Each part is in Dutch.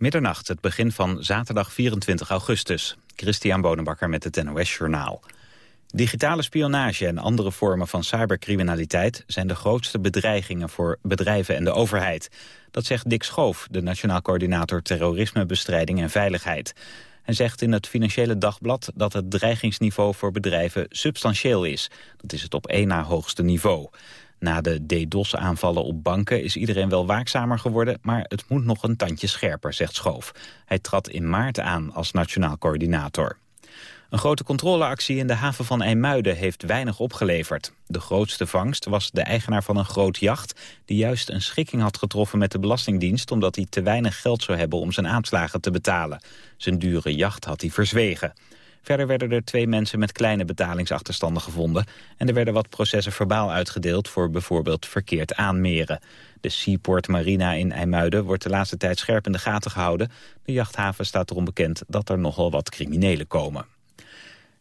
Middernacht, het begin van zaterdag 24 augustus. Christian Bonenbakker met het NOS Journaal. Digitale spionage en andere vormen van cybercriminaliteit... zijn de grootste bedreigingen voor bedrijven en de overheid. Dat zegt Dick Schoof, de Nationaal Coördinator Terrorismebestrijding en Veiligheid. Hij zegt in het Financiële Dagblad dat het dreigingsniveau voor bedrijven substantieel is. Dat is het op één na hoogste niveau. Na de DDoS-aanvallen op banken is iedereen wel waakzamer geworden... maar het moet nog een tandje scherper, zegt Schoof. Hij trad in maart aan als nationaal coördinator. Een grote controleactie in de haven van IJmuiden heeft weinig opgeleverd. De grootste vangst was de eigenaar van een groot jacht... die juist een schikking had getroffen met de Belastingdienst... omdat hij te weinig geld zou hebben om zijn aanslagen te betalen. Zijn dure jacht had hij verzwegen. Verder werden er twee mensen met kleine betalingsachterstanden gevonden... en er werden wat processen verbaal uitgedeeld voor bijvoorbeeld verkeerd aanmeren. De Seaport Marina in IJmuiden wordt de laatste tijd scherp in de gaten gehouden. De jachthaven staat erom bekend dat er nogal wat criminelen komen.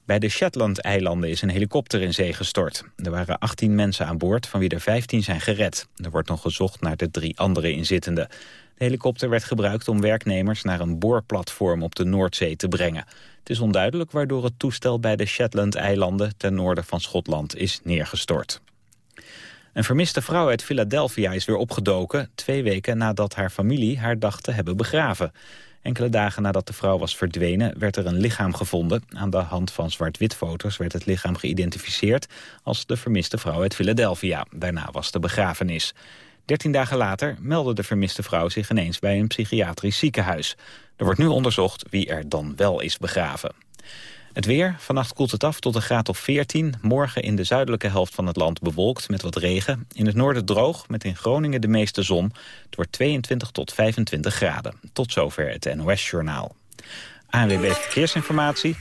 Bij de Shetland-eilanden is een helikopter in zee gestort. Er waren 18 mensen aan boord, van wie er 15 zijn gered. Er wordt nog gezocht naar de drie andere inzittenden. De helikopter werd gebruikt om werknemers naar een boorplatform op de Noordzee te brengen. Het is onduidelijk waardoor het toestel bij de Shetland-eilanden ten noorden van Schotland is neergestort. Een vermiste vrouw uit Philadelphia is weer opgedoken... twee weken nadat haar familie haar dacht te hebben begraven. Enkele dagen nadat de vrouw was verdwenen werd er een lichaam gevonden. Aan de hand van zwart-wit foto's werd het lichaam geïdentificeerd... als de vermiste vrouw uit Philadelphia. Daarna was de begrafenis. Dertien dagen later meldde de vermiste vrouw zich ineens bij een psychiatrisch ziekenhuis. Er wordt nu onderzocht wie er dan wel is begraven. Het weer. Vannacht koelt het af tot een graad of 14. Morgen in de zuidelijke helft van het land bewolkt met wat regen. In het noorden droog, met in Groningen de meeste zon. Het wordt 22 tot 25 graden. Tot zover het NOS-journaal. ANWB Verkeersinformatie.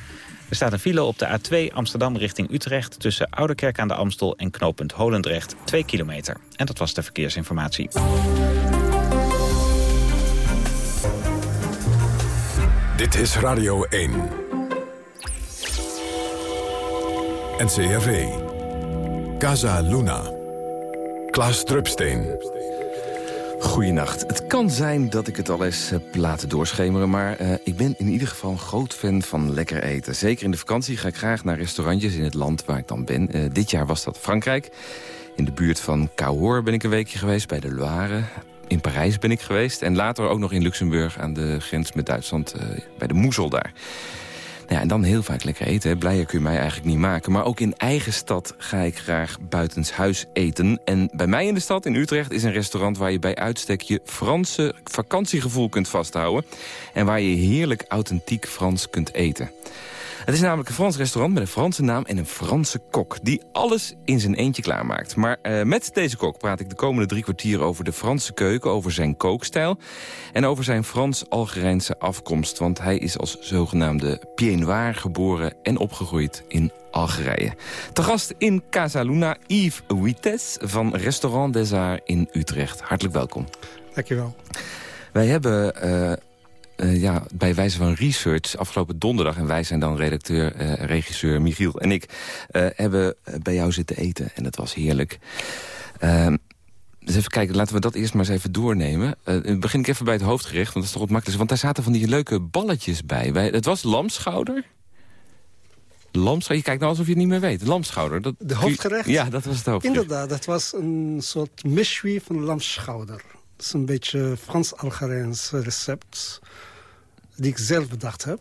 Er staat een file op de A2 Amsterdam richting Utrecht... tussen Ouderkerk aan de Amstel en knooppunt Holendrecht, 2 kilometer. En dat was de verkeersinformatie. Dit is Radio 1. NCRV. Casa Luna. Klaas Drupsteen. Goedenacht. Het kan zijn dat ik het al eens heb laten doorschemeren... maar uh, ik ben in ieder geval een groot fan van lekker eten. Zeker in de vakantie ga ik graag naar restaurantjes in het land waar ik dan ben. Uh, dit jaar was dat Frankrijk. In de buurt van Cahors ben ik een weekje geweest, bij de Loire. In Parijs ben ik geweest. En later ook nog in Luxemburg aan de grens met Duitsland, uh, bij de Moezel daar. Nou ja, en dan heel vaak lekker eten. Blijer kun je mij eigenlijk niet maken. Maar ook in eigen stad ga ik graag buitenshuis eten. En bij mij in de stad, in Utrecht, is een restaurant... waar je bij uitstek je Franse vakantiegevoel kunt vasthouden. En waar je heerlijk authentiek Frans kunt eten. Het is namelijk een Frans restaurant met een Franse naam en een Franse kok... die alles in zijn eentje klaarmaakt. Maar uh, met deze kok praat ik de komende drie kwartier over de Franse keuken... over zijn kookstijl en over zijn Frans-Algerijnse afkomst. Want hij is als zogenaamde Pied geboren en opgegroeid in Algerije. Te gast in Casa Luna Yves Wites van Restaurant des Arts in Utrecht. Hartelijk welkom. Dankjewel. Wij hebben uh, uh, ja, bij wijze van research afgelopen donderdag... en wij zijn dan redacteur, uh, regisseur Michiel en ik... Uh, hebben bij jou zitten eten en dat was heerlijk. Ehm, dus even kijken, laten we dat eerst maar eens even doornemen. begin ik even bij het hoofdgerecht, want dat is toch makkelijker. Want daar zaten van die leuke balletjes bij. bij het was lamschouder... Lamschouder, je kijkt nou alsof je het niet meer weet. Lamschouder. Dat, de hoofdgerecht? Ja, dat was het hoofdgerecht. Inderdaad, dat was een soort mystery van lamschouder. Dat is een beetje Frans-Algerijns recept die ik zelf bedacht heb.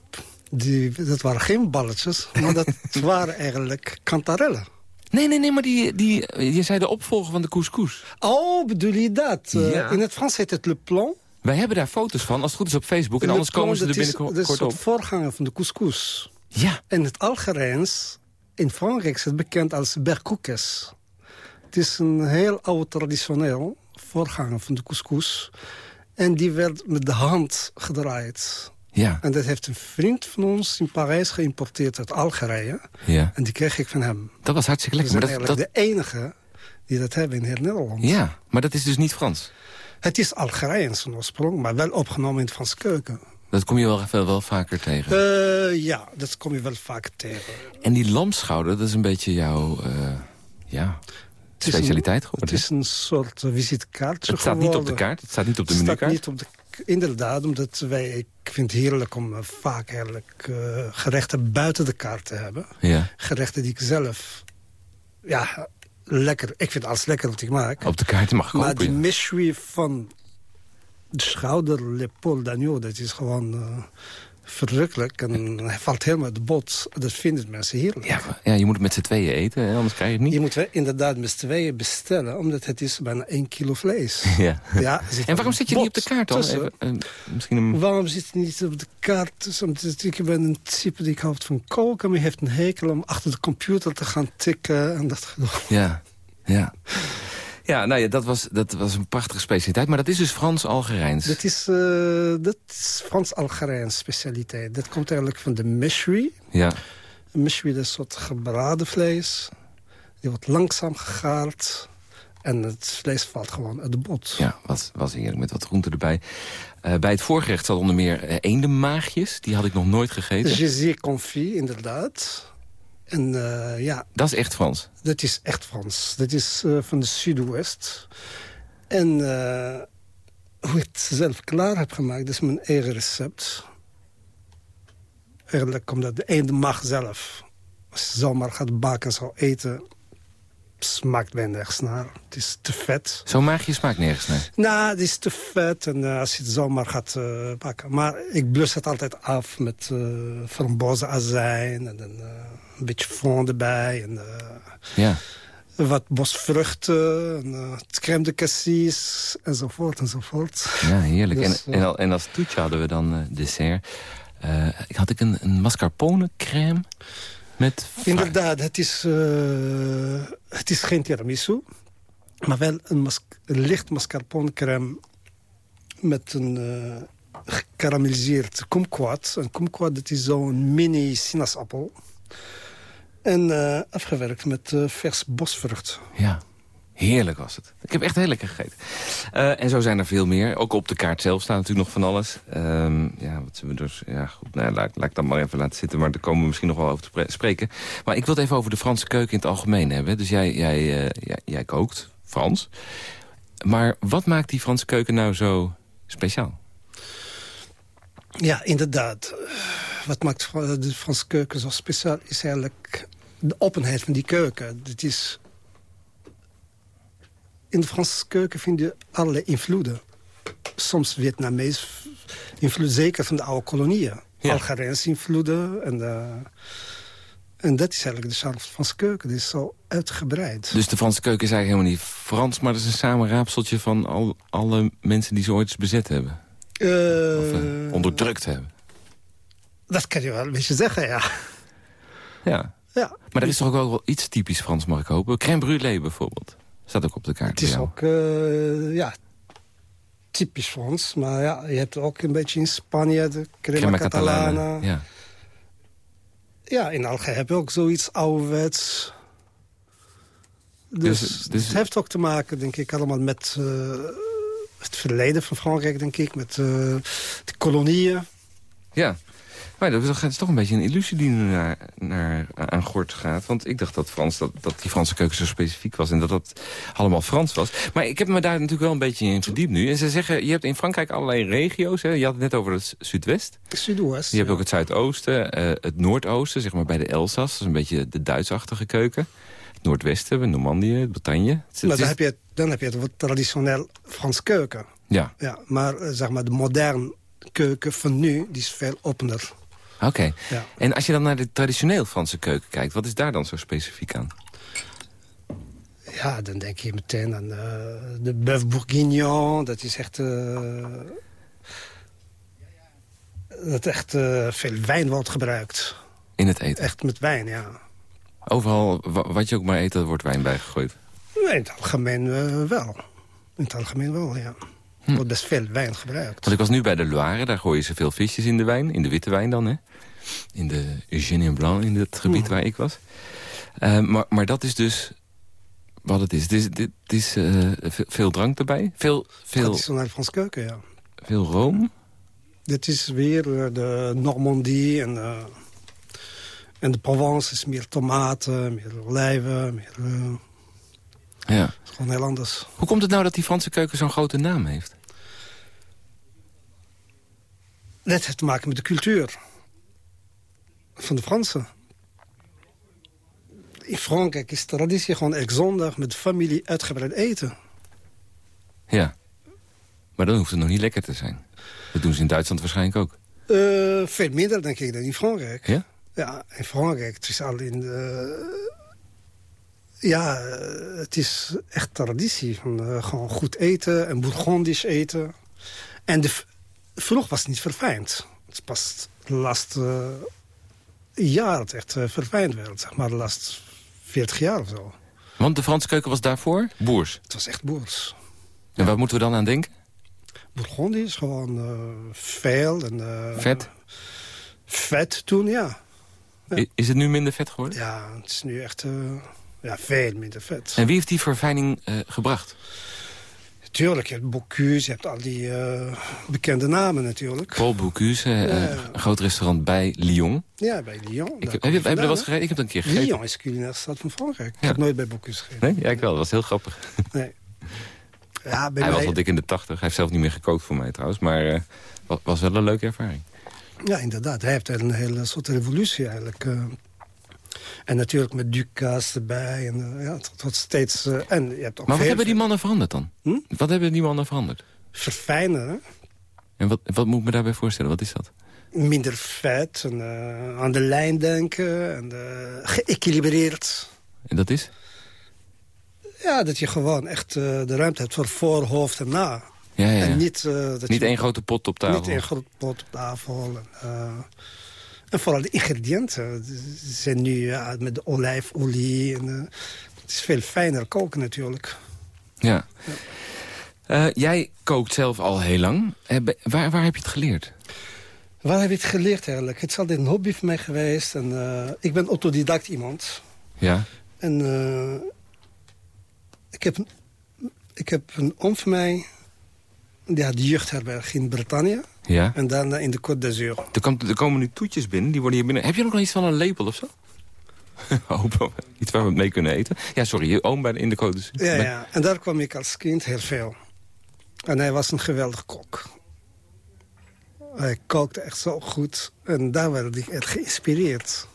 Die, dat waren geen balletjes, maar dat waren eigenlijk kantarellen. Nee, nee, nee, maar die, die, je zei de opvolger van de couscous. Oh, bedoel je dat? Ja. Uh, in het Frans heet het le plan. Wij hebben daar foto's van, als het goed is op Facebook. En le anders plan, komen ze er binnenkort op. Dat is het voorganger van de couscous. Ja. En het Algerijns, in Frankrijk is het bekend als berkoekes. Het is een heel oud traditioneel voorganger van de couscous. En die werd met de hand gedraaid. Ja. En dat heeft een vriend van ons in Parijs geïmporteerd uit Algerije. Ja. En die kreeg ik van hem. Dat was hartstikke lekker. We Maar dat, dat... eigenlijk de enige die dat hebben in heel Nederland. Ja, maar dat is dus niet Frans? Het is Algerijns van oorsprong, maar wel opgenomen in de Franse keuken. Dat kom je wel, wel, wel vaker tegen? Uh, ja, dat kom je wel vaker tegen. En die lamschouder, dat is een beetje jouw... Uh, ja, specialiteit? Het is een soort visitekaartje Het staat niet op de kaart, het staat niet op de het menukaart? staat niet op de inderdaad, omdat wij, ik vind het heerlijk om eh, vaak eigenlijk eh, gerechten buiten de kaart te hebben. Ja. Gerechten die ik zelf, ja, lekker, ik vind alles lekker wat ik maak. Op de kaart mag maar kopen. die ja. mystery van de schouder, l'épaule d'agneau, dat is gewoon eh, verrukkelijk. En hij valt helemaal uit de bot. Dat vinden mensen heerlijk. Ja, ja, je moet het met z'n tweeën eten, hè, anders krijg je het niet. Je moet inderdaad met z'n tweeën bestellen, omdat het is bijna één kilo vlees. Ja. Ja, En waarom zit je niet op de kaart dan? Even, eh, misschien een... Waarom zit hij niet op de kaart? Omdat ik ben een type die houdt van koken... maar heeft een hekel om achter de computer te gaan tikken. En dat Ja, ja. Ja, nou ja, dat was, dat was een prachtige specialiteit. Maar dat is dus Frans-Algerijns. dat is, eh, dat is Frans-Algerijns specialiteit. Dat komt eigenlijk van de meshri. Ja, meshri dat is een soort gebraden vlees. Die wordt langzaam gegaard. En het vlees valt gewoon uit de bot. ja was, was heerlijk met wat groenten erbij. Eh, bij het voorgerecht zat onder meer uh, eendenmaagjes. Die had ik nog nooit gegeten. Gésier confit, inderdaad. En uh, ja, dat is echt Frans? Dat is echt Frans. Dat is uh, van de Zuidoost. En uh, hoe ik het zelf klaar heb gemaakt, dat is mijn eigen recept. Eigenlijk omdat de ene mag zelf. Als je zomaar gaat bakken en zou eten, smaakt mij nergens naar. Het is te vet. Zo'n maagje smaakt nergens naar? Nou, het is te vet en uh, als je het zomaar gaat uh, bakken. Maar ik blus het altijd af met uh, frambozenazijn en een, een beetje fond erbij. En, ja. Wat bosvruchten, en, crème de cassis enzovoort enzovoort. Ja, heerlijk. Dus, en, en, en, als toetje hadden we dan dessert. ik had ik een, een mascarpone crème met... Inderdaad, het is, uh, het is geen tiramisu. Maar wel een, mas een licht mascarpone crème met een uh, gekarameliseerd kumquat. Een kumquat dat is zo'n mini sinaasappel. En uh, afgewerkt met vers bosvrucht. Ja, heerlijk was het. Ik heb echt heel lekker gegeten. Uh, en zo zijn er veel meer. Ook op de kaart zelf staat natuurlijk nog van alles. Um, ja, wat zullen we dus... Ja, goed, nou, laat, laat ik dat maar even laten zitten. Maar daar komen we misschien nog wel over te spreken. Maar ik wil het even over de Franse keuken in het algemeen hebben. Dus jij, jij, jij, jij kookt Frans. Maar wat maakt die Franse keuken nou zo speciaal? Ja, inderdaad. Wat maakt de Franse keuken zo speciaal is eigenlijk de openheid van die keuken. Het is in de Franse keuken vind je allerlei invloeden. Soms Vietnamees invloed, zeker van de oude kolonieën. Ja. Algerijnse invloeden. En, uh, en dat is eigenlijk de de Franse keuken. Die is zo uitgebreid. Dus de Franse keuken is eigenlijk helemaal niet Frans... maar dat is een samenraapseltje van al, alle mensen die ze ooit eens bezet hebben? Uh, of uh, onderdrukt hebben? Dat kan je wel een beetje zeggen, ja. Ja. Ja. Maar er is toch ook wel iets typisch Frans, mag ik hopen? Crème brûlée bijvoorbeeld. Staat ook op de kaart. Het is ook, uh, ja, typisch Frans. Maar ja, je hebt ook een beetje in Spanje de crema, crema catalana. catalana. Ja. ja, in Algerije heb je ook zoiets ouderwets. Dus, dus, dus, het heeft ook te maken, denk ik, allemaal met uh, het verleden van Frankrijk, denk ik. Met uh, de kolonieën. Ja. Maar dat is toch een beetje een illusie die nu naar, naar, aan Gort gaat. Want ik dacht dat, Frans, dat, dat die Franse keuken zo specifiek was... en dat dat allemaal Frans was. Maar ik heb me daar natuurlijk wel een beetje in verdiept nu. En ze zeggen, je hebt in Frankrijk allerlei regio's. Hè? Je had het net over het Zuidwest. Zuidoost. Je hebt ja. ook het Zuidoosten, uh, het Noordoosten, zeg maar bij de Elzas. Dat is een beetje de Duitsachtige keuken. Het Noordwesten, Normandië, Bretagne. Het, maar dan, heb je het, dan heb je het wat traditioneel Frans keuken. Ja. ja maar uh, zeg maar de moderne keuken van nu, die is veel opener. Oké. Okay. Ja. En als je dan naar de traditioneel Franse keuken kijkt... wat is daar dan zo specifiek aan? Ja, dan denk je meteen aan uh, de bœuf bourguignon. Dat is echt... Uh, dat echt uh, veel wijn wordt gebruikt. In het eten? Echt met wijn, ja. Overal, wat je ook maar eet, er wordt wijn bijgegooid? Nee, in het algemeen wel. In het algemeen wel, ja. Er wordt best veel wijn gebruikt. Want ik was nu bij de Loire, daar gooien ze veel visjes in de wijn. In de witte wijn dan, hè? In de Eugène Blanc, in het gebied mm. waar ik was. Uh, maar, maar dat is dus wat het is. Het is, dit, het is uh, veel drank erbij. Veel, veel, Traditioneel Frans keuken, ja. Veel room. Dit is weer de Normandie en, uh, en de Provence is meer tomaten, meer olijven, meer... Ja. Gewoon heel anders. Hoe komt het nou dat die Franse keuken zo'n grote naam heeft? Dat heeft te maken met de cultuur van de Fransen. In Frankrijk is traditie gewoon elke zondag met de familie uitgebreid eten. Ja. Maar dan hoeft het nog niet lekker te zijn. Dat doen ze in Duitsland waarschijnlijk ook. Uh, veel minder, denk ik, dan in Frankrijk. Ja? Ja, in Frankrijk. Het is al in de... Ja, het is echt traditie. Van, uh, gewoon goed eten en Bourgondisch eten. En de, vroeg was het niet verfijnd. Het is pas de laatste jaar het echt uh, verfijnd werd. Zeg maar de laatste 40 jaar of zo. Want de Franse keuken was daarvoor boers? Het was echt boers. En waar moeten we dan aan denken? Bourgondisch is gewoon uh, veel. En, uh, vet? Vet toen, ja. ja. Is het nu minder vet geworden? Ja, het is nu echt uh, ja, veel minder vet. En wie heeft die verfijning gebracht? Tuurlijk, je hebt Bocuse, je hebt al die bekende namen natuurlijk. Paul Bocuse, ja. een groot restaurant bij Lyon. Ja, bij Lyon. Ik, heb, heb je er gegeten? Ik heb het een keer gegeten. Lyon is culinaire stad van Frankrijk. Ik heb nooit bij Bocuse gegeten. Nee? Ja, ik wel. Dat was heel grappig. Nee. Ja, bij hij mij... was al dik in de tachtig. Hij heeft zelf niet meer gekookt voor mij trouwens. Maar uh, was, was wel een leuke ervaring. Ja, inderdaad. Hij heeft een hele soort revolutie eigenlijk. En natuurlijk met Duca's erbij. En, uh, ja, tot, steeds... en je hebt ook maar wat hebben die mannen veranderd dan? Hm? Wat hebben die mannen veranderd? Verfijnen, hè? En wat, wat moet ik me daarbij voorstellen? Wat is dat? Minder vet, en, aan de lijn denken, en, geëquilibreerd. En dat is? Ja, dat je gewoon echt uh, de ruimte hebt voor voor, hoofd en na. Ja, ja. En niet, dat niet je, één grote pot op tafel. Niet één grote pot op tafel. En, en vooral de ingrediënten. Ze zijn nu ja, met de olijfolie. En, het is veel fijner koken natuurlijk. Ja. ja. jij kookt zelf al heel lang. waar, waar heb je het geleerd? Waar heb je het geleerd eigenlijk? Het is altijd een hobby voor mij geweest. En, ik ben autodidact iemand. Ja. En ik heb, ik heb een oom van mij, die had jeugdherberg in Bretagne. Ja. En daarna in de Côte d'Azur. Er, komt, er komen nu toetjes binnen, die worden hier binnen. Heb je nog iets van een lepel of zo? Hoop, iets waar we mee kunnen eten. Ja, sorry, je oom bij in de Côte d'Azur. Ja, ja, en daar kwam ik als kind heel veel. En hij was een geweldig kok. Hij kookte echt zo goed. En daar werd ik echt geïnspireerd.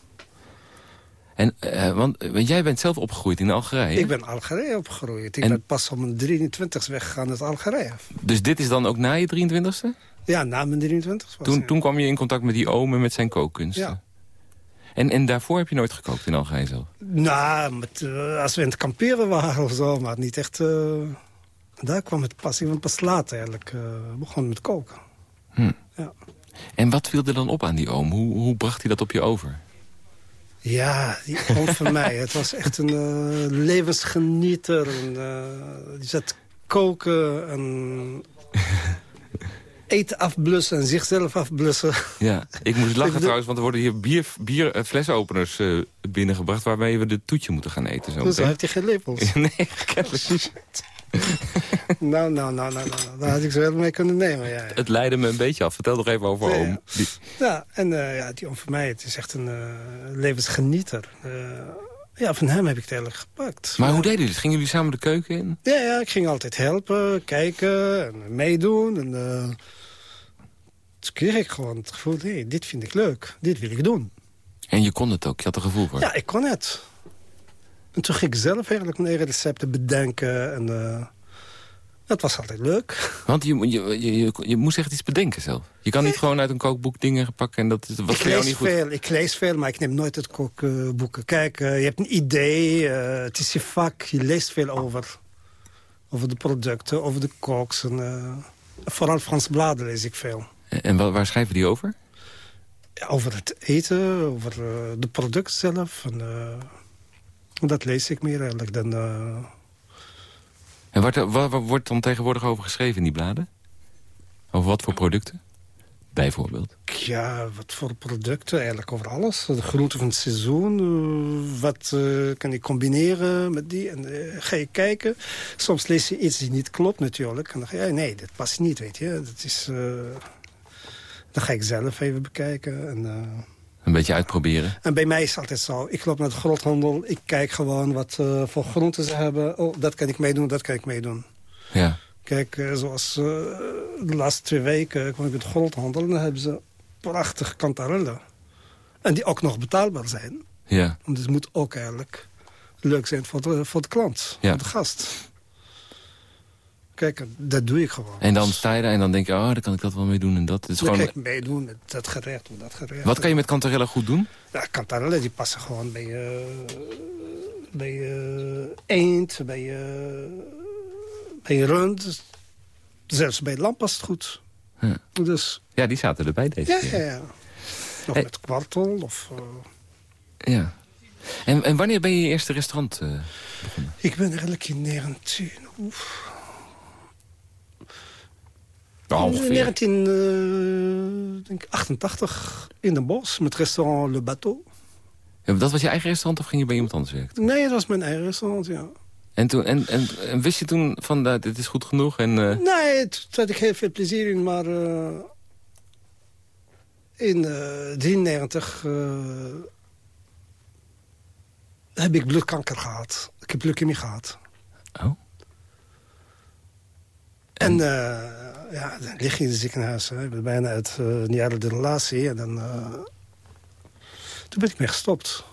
En, uh, want, want, jij bent zelf opgegroeid in Algerije? Ik ben Algerije opgegroeid. Ik en... ben pas om mijn 23ste weggegaan uit Algerije. Dus dit is dan ook na je 23ste? Ja, na mijn 23ste. Toen, ja. toen kwam je in contact met die oom en met zijn kookkunsten? Ja. En, en daarvoor heb je nooit gekookt in Algerije zelf? Nou, met, uh, als we in het kamperen waren of zo, maar niet echt... Uh, daar kwam het pas, ik ben pas later eigenlijk begonnen met koken. Hm. Ja. En wat viel er dan op aan die oom? Hoe, hoe bracht hij dat op je over? Ja, die oom van mij. Het was echt een uh, levensgenieter. En, uh, die zat koken en eten afblussen en zichzelf afblussen. Ja, ik moest lachen trouwens, want er worden hier bier, bier uh, flesopeners uh, binnengebracht... waarmee we de toetje moeten gaan eten. Zo dus heeft hij geen lepels? nee, kennelijk niet. nou, nou, nou, nou, nou, daar had ik zo wel mee kunnen nemen. Ja, ja. Het leidde me een beetje af. Vertel nog even over ja, oom. Die... Ja, en uh, ja, die oom van mij, het is echt een uh, levensgenieter. Uh, ja, van hem heb ik het eigenlijk gepakt. Maar hoe deden jullie het? Gingen jullie samen de keuken in? Ja, ja ik ging altijd helpen, kijken en meedoen. En, toen kreeg ik gewoon het gevoel, hé, hey, dit vind ik leuk. Dit wil ik doen. En je kon het ook? Je had er gevoel voor? Ja, ik kon het. En toen ging ik zelf eigenlijk mijn eigen recepten bedenken. En uh, dat was altijd leuk. Want je, je, je, je, moest echt iets bedenken zelf. Je kan niet gewoon uit een kookboek dingen pakken en dat was ik voor jou lees niet goed. Veel, ik lees veel, maar ik neem nooit het kookboeken. Kijk, uh, je hebt een idee, uh, het is je vak, je leest veel over. Over de producten, over de koks. En, uh, vooral Frans bladen lees ik veel. En, waar, schrijven die over? Ja, over het eten, over de producten zelf. En, dat lees ik meer eigenlijk dan... Uh... En wat, wat, wat, wordt dan tegenwoordig over geschreven in die bladen? Over wat voor producten? Bijvoorbeeld? Ja, wat voor producten? Eigenlijk over alles. De groente van het seizoen. Uh, wat uh, kan ik combineren met die? En ga je kijken. Soms lees je iets die niet klopt natuurlijk. En dan ga je, nee, dat past niet, weet je. Dat is... dan ga ik zelf even bekijken. En, een beetje uitproberen. En bij mij is het altijd zo. Ik loop naar de groothandel. Ik kijk gewoon wat uh, voor groenten ze hebben. Oh, dat kan ik meedoen, dat kan ik meedoen. Ja. Kijk, uh, zoals de laatste twee weken kwam ik met groothandel... en dan hebben ze prachtige kantarellen. En die ook nog betaalbaar zijn. Ja. Want het moet ook eigenlijk leuk zijn voor de, voor de klant, Ja. voor de gast. Kijk, dat doe ik gewoon. En dan sta je daar en dan denk je, oh, daar kan ik dat wel mee doen en dat. Het is Dan gewoon, ga ik meedoen met dat gerecht of dat gerecht. wat kan je met kantarellen goed doen? Ja, kantarellen die passen gewoon bij, eh bij eh, eend, bij, eh bij rund. Zelfs bij lamp past het goed. Ja. Dus Ja, die zaten erbij deze ja, keer. ja, ja. Nog Hey. met kwartel of... Ja. En, en wanneer ben je je eerste restaurant begonnen? ik ben eigenlijk in 19... Oef, Ongeveer. 1988 in Den Bosch met restaurant Le Bateau. Ja, dat was je eigen restaurant of ging je bij iemand anders werken? Nee, dat was mijn eigen restaurant, ja. En, toen, en, en, en wist je toen van, nou, dit is goed genoeg? En, eh, Nee, toen had ik heel veel plezier in, maar... eh, in 1993 heb ik bloedkanker gehad. Ik heb leukemie gehad. oh, En eh, ja, dan lig je in het ziekenhuis. Hè. Ik ben bijna uit eh, een jaar de relatie. En dan, eh, toen ben ik mee gestopt.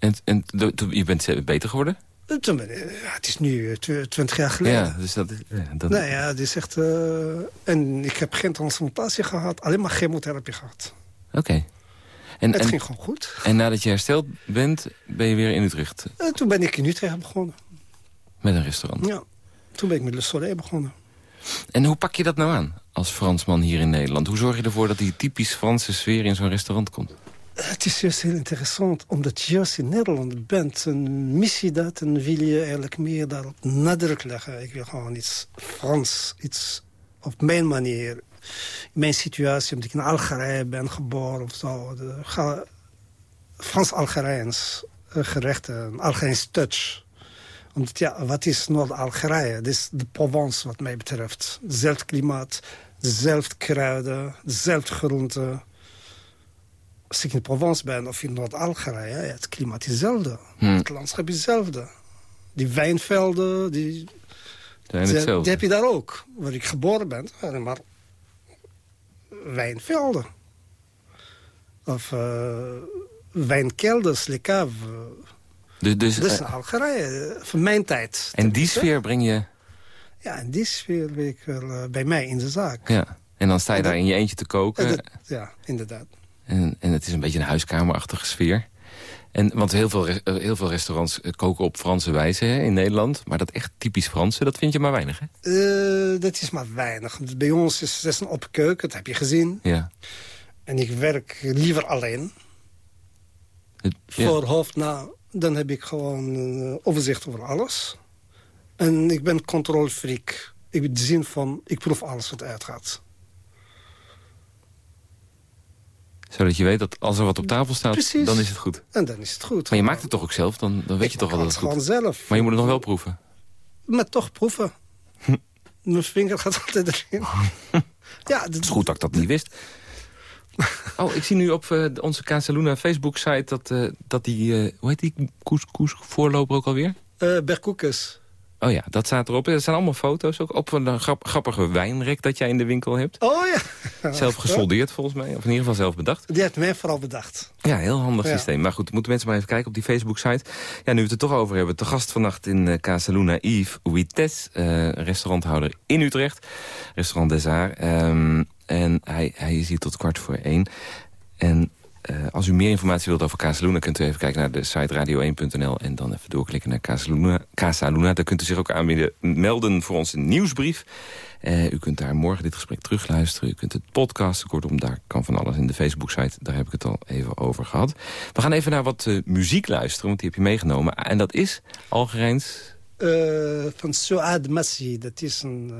en, en je bent eh, beter geworden? Toen ben ja, het is nu eh, twintig jaar geleden. Ja, dus dat, ja, dat, Nee, ja, het is echt... eh, en ik heb geen transplantatie gehad. Alleen maar chemotherapie gehad. Oké. En, het en, ging gewoon goed. en nadat je hersteld bent, ben je weer in Utrecht En toen ben ik in Utrecht begonnen. Met een restaurant. Ja. Toen ben ik met Le Soleil begonnen. En hoe pak je dat nou aan als Fransman hier in Nederland? Hoe zorg je ervoor dat die typisch Franse sfeer in zo'n restaurant komt? Het is juist heel interessant, omdat je juist in Nederland bent. En mis je dat en wil je eigenlijk meer daarop nadruk leggen. Ik wil gewoon iets Frans, iets op mijn manier. In mijn situatie, omdat ik in Algerije ben geboren of zo. Frans-Algerijns eh, gerechten, een Algerijns touch. Omdat ja, wat is Noord-Algerije? Dat is de Provence wat mij betreft. Hetzelfde klimaat, dezelfde kruiden, dezelfde groenten als ik in Provence ben of in Noord-Algerije, ja, het klimaat is hetzelfde. Hm. Het landschap is hetzelfde. Die wijnvelden, die, heb je daar ook. Waar ik geboren ben, maar wijnvelden. Of eh wijnkelders, Le Cave. Dus, dus, Dat is eh, Algerije, eh, van mijn tijd. en die sfeer breng je... Ja, en die sfeer wil ik wel eh, bij mij in de zaak. Ja. En dan sta je dat- daar in je eentje te koken. Dat- ja, inderdaad. En, en het is een beetje een huiskamerachtige sfeer. En, want heel veel, heel veel restaurants koken op Franse wijze hè, in Nederland. Maar dat echt typisch Franse, dat vind je maar weinig, hè? Eh, dat is maar weinig. Bij ons is het een open keuken, dat heb je gezien. Ja. En ik werk liever alleen. Het- ja. Voor hoofd na, dan heb ik gewoon een eh, overzicht over alles. En ik ben controlefreak. Ik heb de zin van, ik proef alles wat uitgaat. Zodat je weet dat als er wat op tafel staat, Precies. dan is het goed. En dan is het goed. Maar je maakt het toch ook zelf, dan, dan weet je toch maak dat het goed gewoon is. zelf. Maar je moet het nog wel proeven. Maar toch proeven. Mijn vinger gaat altijd erin. ja, Het is goed dat ik dat niet wist. Oh, ik zie nu op eh, onze Casaluna Facebook-site dat, eh, dat die... eh, hoe heet die couscous-voorloper ook alweer? Uh, Berkoekes. Oh ja, dat staat erop. Er zijn allemaal foto's ook op een grap- grappige wijnrek dat jij in de winkel hebt. Oh ja. Zelf gesoldeerd volgens mij, of in ieder geval zelf bedacht. Die heeft mij vooral bedacht. Ja, heel handig Ja. systeem. Maar goed, moeten mensen maar even kijken op die Facebook-site. Ja, nu we het er toch over hebben. Te gast vannacht in eh Casa Luna Yves Uites, eh, restauranthouder in Utrecht. Restaurant des Arts. En hij, hij is hier tot kwart voor één. En eh, als u meer informatie wilt over Casa Luna... kunt u even kijken naar de site radio1.nl... en dan even doorklikken naar Casa Luna. Casa Luna. Daar kunt u zich ook aanbieden, melden voor onze nieuwsbrief. Eh, u kunt daar morgen dit gesprek terugluisteren. U kunt het podcasten. Kortom, daar kan van alles in de Facebook-site. Daar heb ik het al even over gehad. We gaan even naar wat eh, muziek luisteren, want die heb je meegenomen. En dat is Algerijns... Van Suad Massi. Dat is een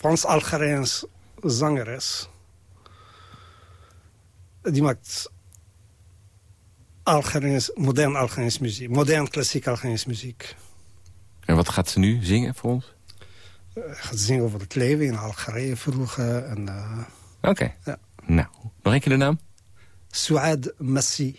Frans-Algerijns zangeres. Die maakt Algerijns, modern Algerijns muziek. Modern klassiek Algerijns muziek. En wat gaat ze nu zingen voor ons? Hij gaat zingen over het leven in Algerije vroeger. En, eh Oké. Ja. Nou, nog een keer de naam? Suad Massi.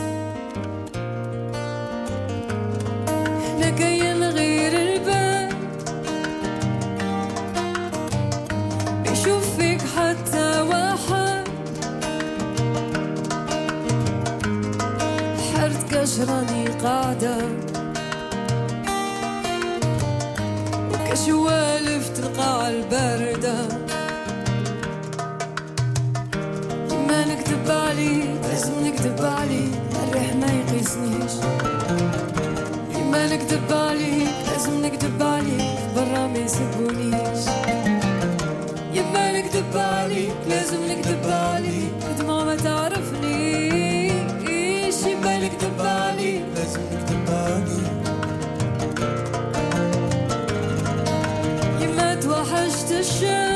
حرت كشراني قاعدة وكشوالف تلقى الباردة. ما نكذب عليك لازم نكذب عليك الريح ما يقيسنيش. ما نكذب عليك لازم نكذب عليك برا ما يسبونيش. يما نكذب عليك لازم نكذب عليك عليك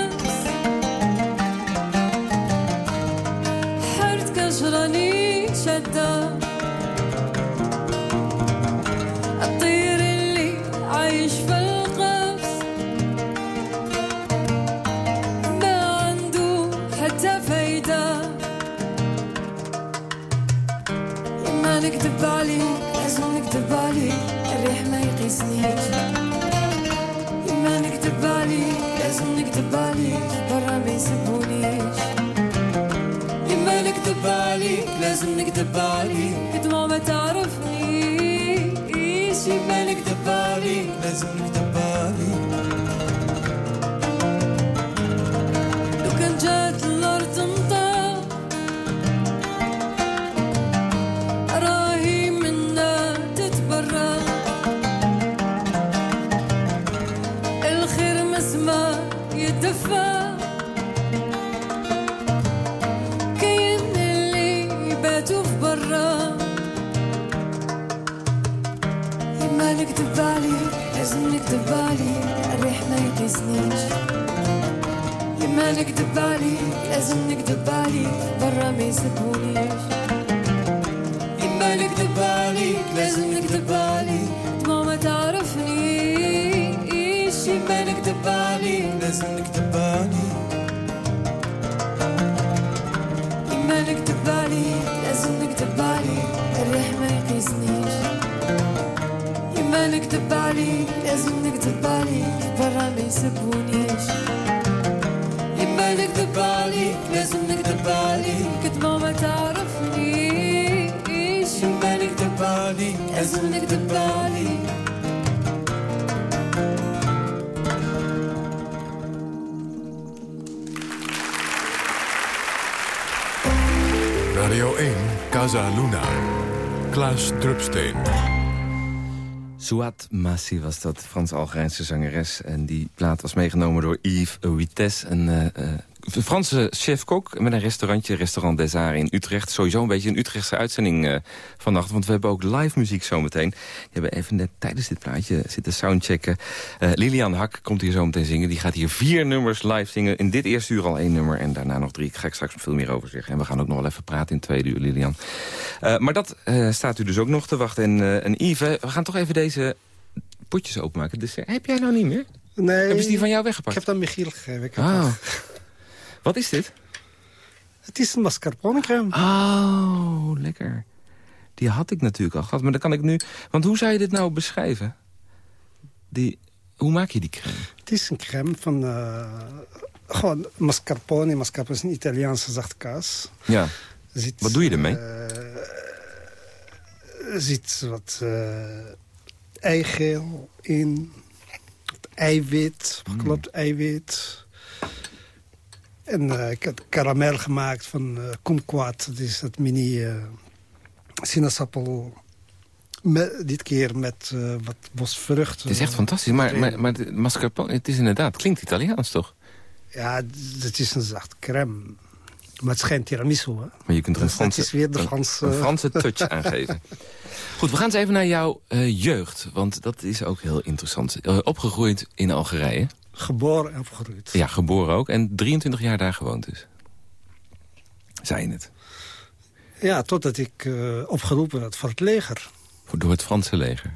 بالي الريح ما يقيسنيش. ما نكتب عليك لازم نكتب عليك برا ما يسبونيش لما نكتب عليك لازم نكتب عليك قد ما تعرفنيش. ما نكتب عليك لازم نكتب كاين اللي يباتوا في برا. لازم ما عليك لازم عليك برا ما يسبونيش Radio 1, Casa Luna. Klaas Drupsteen. Suat Massi was dat, Frans-Algerijnse zangeres. En die plaat was meegenomen door Yves Wites, een uh, Franse chef-kok... met een restaurantje, Restaurant des Arts in Utrecht. Sowieso een beetje een Utrechtse uitzending uh, vannacht. Want we hebben ook live muziek zometeen. Die hebben even net tijdens dit plaatje zitten soundchecken. Lilian Hak komt hier zo meteen zingen. Die gaat hier vier nummers live zingen. In dit eerste uur al één nummer en daarna nog drie. Ik ga ik straks veel meer over zeggen. En we gaan ook nog wel even praten in tweede uur, Lilian. maar dat staat u dus ook nog te wachten. En, en Yves, we gaan toch even deze potjes openmaken. Dus heb jij nou niet meer? Nee. Hebben ze die van jou weggepakt? Ik heb dat Michiel gegeven. Ik oh. Wat is dit? Het is een mascarpone crème. Oh, lekker. Die had ik natuurlijk al gehad, maar dan kan ik nu... Want hoe zou je dit nou beschrijven? Die... Hoe maak je die crème? Het is een crème van... Uh, gewoon mascarpone. Mascarpone is een Italiaanse zachte kaas. Ja. Zit, wat doe je ermee? Uh, er zit wat uh, eigeel in. Eiwit, geklopt mm. eiwit. En uh, ik heb karamel gemaakt van uh, kumquat. Dat is dat mini uh, sinaasappel. Dit keer met uh, wat bosvruchten. Het is echt fantastisch. Maar, maar, maar de mascarpone, het is inderdaad, klinkt Italiaans toch? Ja, het is een zacht crème. Maar het is geen tiramisu, hè? Maar je kunt er een Franse, is weer de Franse... een, een Franse touch aan geven. Goed, we gaan eens even naar jouw jeugd. Want dat is ook heel interessant. Opgegroeid in Algerije. Geboren en opgegroeid. Ja, geboren ook. En 23 jaar daar gewoond dus. Zei je het? Ja, totdat ik eh, opgeroepen werd voor het leger. Door het Franse leger.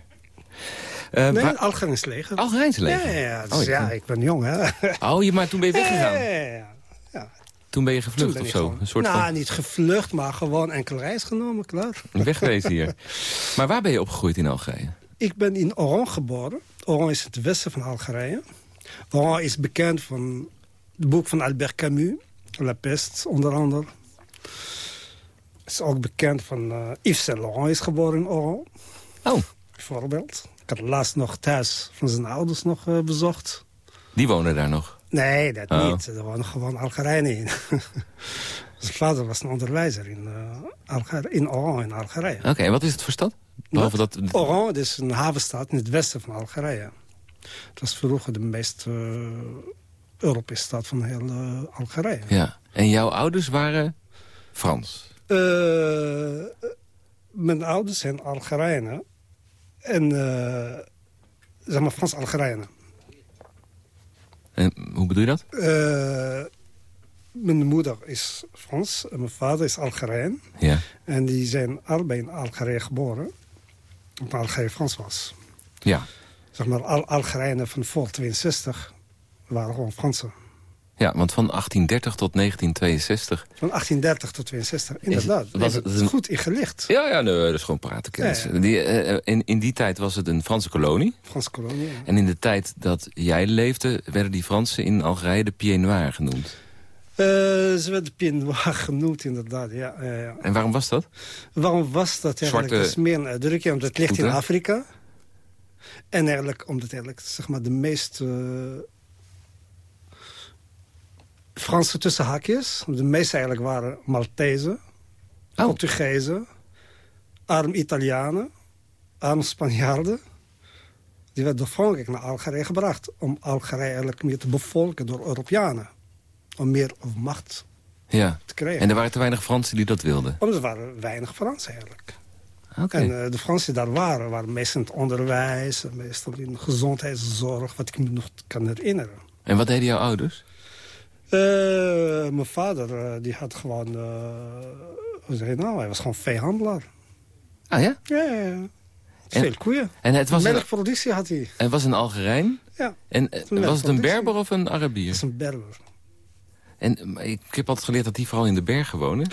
Eh, Nee, het Algerijns leger. Algerijnse leger? Ja, ja, ja, dus Oh, ik ja, ik ben jong, hè. Oh, je, maar toen ben je weggegaan. Ja, ja, ja. Toen ben je gevlucht ben of zo? gewoon- Een soort nou, van niet gevlucht, maar gewoon enkel reis genomen, klaar. weggeweest hier. Maar waar ben je opgegroeid in Algerije? Ik ben in Oran geboren. Oran is het westen van Algerije. Oran is bekend van het boek van Albert Camus. La Peste, onder andere. Is ook bekend van eh, Yves Saint Laurent is geboren in Oran. Oh, Bijvoorbeeld. Ik had laatst nog thuis van zijn ouders nog eh, bezocht. die wonen daar nog. Nee, dat Oh. niet. Er waren gewoon Algerijnen in. zijn vader was een onderwijzer in, eh, in Oran in Algerije. Oké, en wat is het voor stad? Behalve dat... Oran, is een havenstad in het westen van Algerije. Het was vroeger de meest eh, Europese stad van heel eh, Algerije. Ja. En jouw ouders waren Frans? Eh, mijn ouders zijn Algerijnen. En, zeg maar, Frans-Algerijnen. En hoe bedoel je dat? Mijn moeder is Frans en mijn vader is Algerijn. Ja. En die zijn allebei in Algerije geboren. Omdat Algerije Frans was. Ja. Zeg maar, al Algerijnen van voor 62 waren gewoon Fransen. Ja, want van 1830 tot 1962... Van 1830 tot 62, inderdaad. was Was het goed ingelicht. Ja, ja, nee, dat is gewoon praten kennis. Ja, ja. Die, eh, in, in die tijd was het een Franse kolonie. Franse kolonie. ja. En in de tijd dat jij leefde... werden die Fransen in Algerije de Pied Noir genoemd. Eh, ze werden Pied Noir genoemd, inderdaad. Ja. En waarom was dat? Waarom was dat eigenlijk? Zwarte Dat is meer een uitdrukking, omdat het ligt in? Afrika. En eigenlijk, omdat eigenlijk, zeg maar, de meeste... eh, Franse tussenhaakjes. De meeste eigenlijk waren Maltezen, Oh. Portugezen, arm Italianen, arm Spanjaarden. Die werden door Frankrijk naar Algerije gebracht. Om Algerije eigenlijk meer te bevolken door Europeanen. Om meer macht Ja. te krijgen. En er waren te weinig Fransen die dat wilden. Want er waren weinig Fransen eigenlijk. En eh, de Fransen daar waren, waren meestal in het onderwijs... en meestal in gezondheidszorg, wat ik me nog kan herinneren. En wat deden jouw ouders? Eh, mijn vader, eh, die had gewoon... hoe zeg je nou? Hij was gewoon veehandelaar. Ah ja? Ja, ja, ja. En- Veel koeien. En het was, een, Melkproductie had hij. het was een Algerijn? Ja, En was het een. Berber of een Arabier? dat is een berber. En ik heb altijd geleerd dat die vooral in de bergen wonen.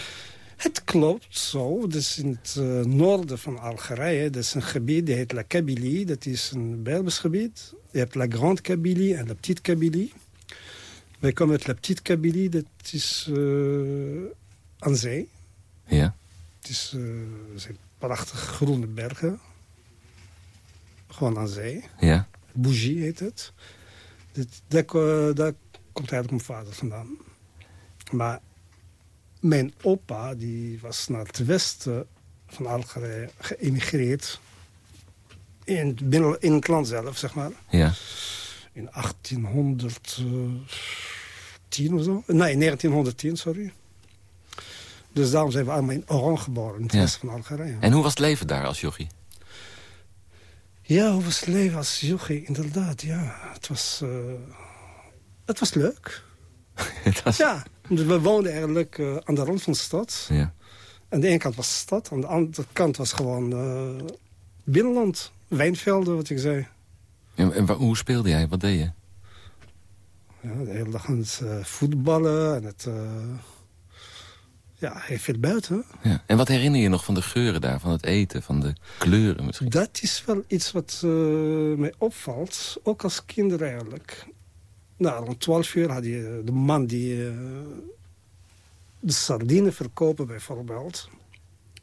Het klopt zo. Dus in het eh, noorden van Algerije, dat is een gebied, die heet La Kabylie. Dat is een Berbers gebied. Je hebt La Grande Kabylie en La Petite Kabylie. Wij komen uit La Petite Kabylie, dat is eh, aan zee. Ja. Het is, er zijn prachtige groene bergen. Gewoon aan zee. Ja. Bougie heet het. Daar, ko- daar komt eigenlijk mijn vader vandaan. Maar mijn opa die was naar het westen van Algerije geëmigreerd. In het, binnen, in het land zelf, zeg maar. Ja. In 1810 of zo. Nee, 1910, sorry. Dus daarom zijn we allemaal in Oran geboren, in het Ja. westen van Algerije. En hoe was het leven daar als jochie? Ja, hoe was het leven als jochie? Inderdaad, ja. Het was, eh, het was leuk. Het was- Ja, dus we woonden eigenlijk eh, aan de rand van de stad. ja. Aan de ene kant was de stad, aan de andere kant was gewoon eh, binnenland. Wijnvelden, wat ik zei. En, hoe speelde jij? Wat deed je? Ja, de hele dag aan het eh, voetballen en het... ja, heel veel buiten. Ja. En wat herinner je nog van de geuren daar? Van het eten? Van de kleuren misschien? Dat is wel iets wat mij opvalt, ook als kinder eigenlijk. Nou, rond 12 uur had je de man die eh, de sardine verkopen bijvoorbeeld.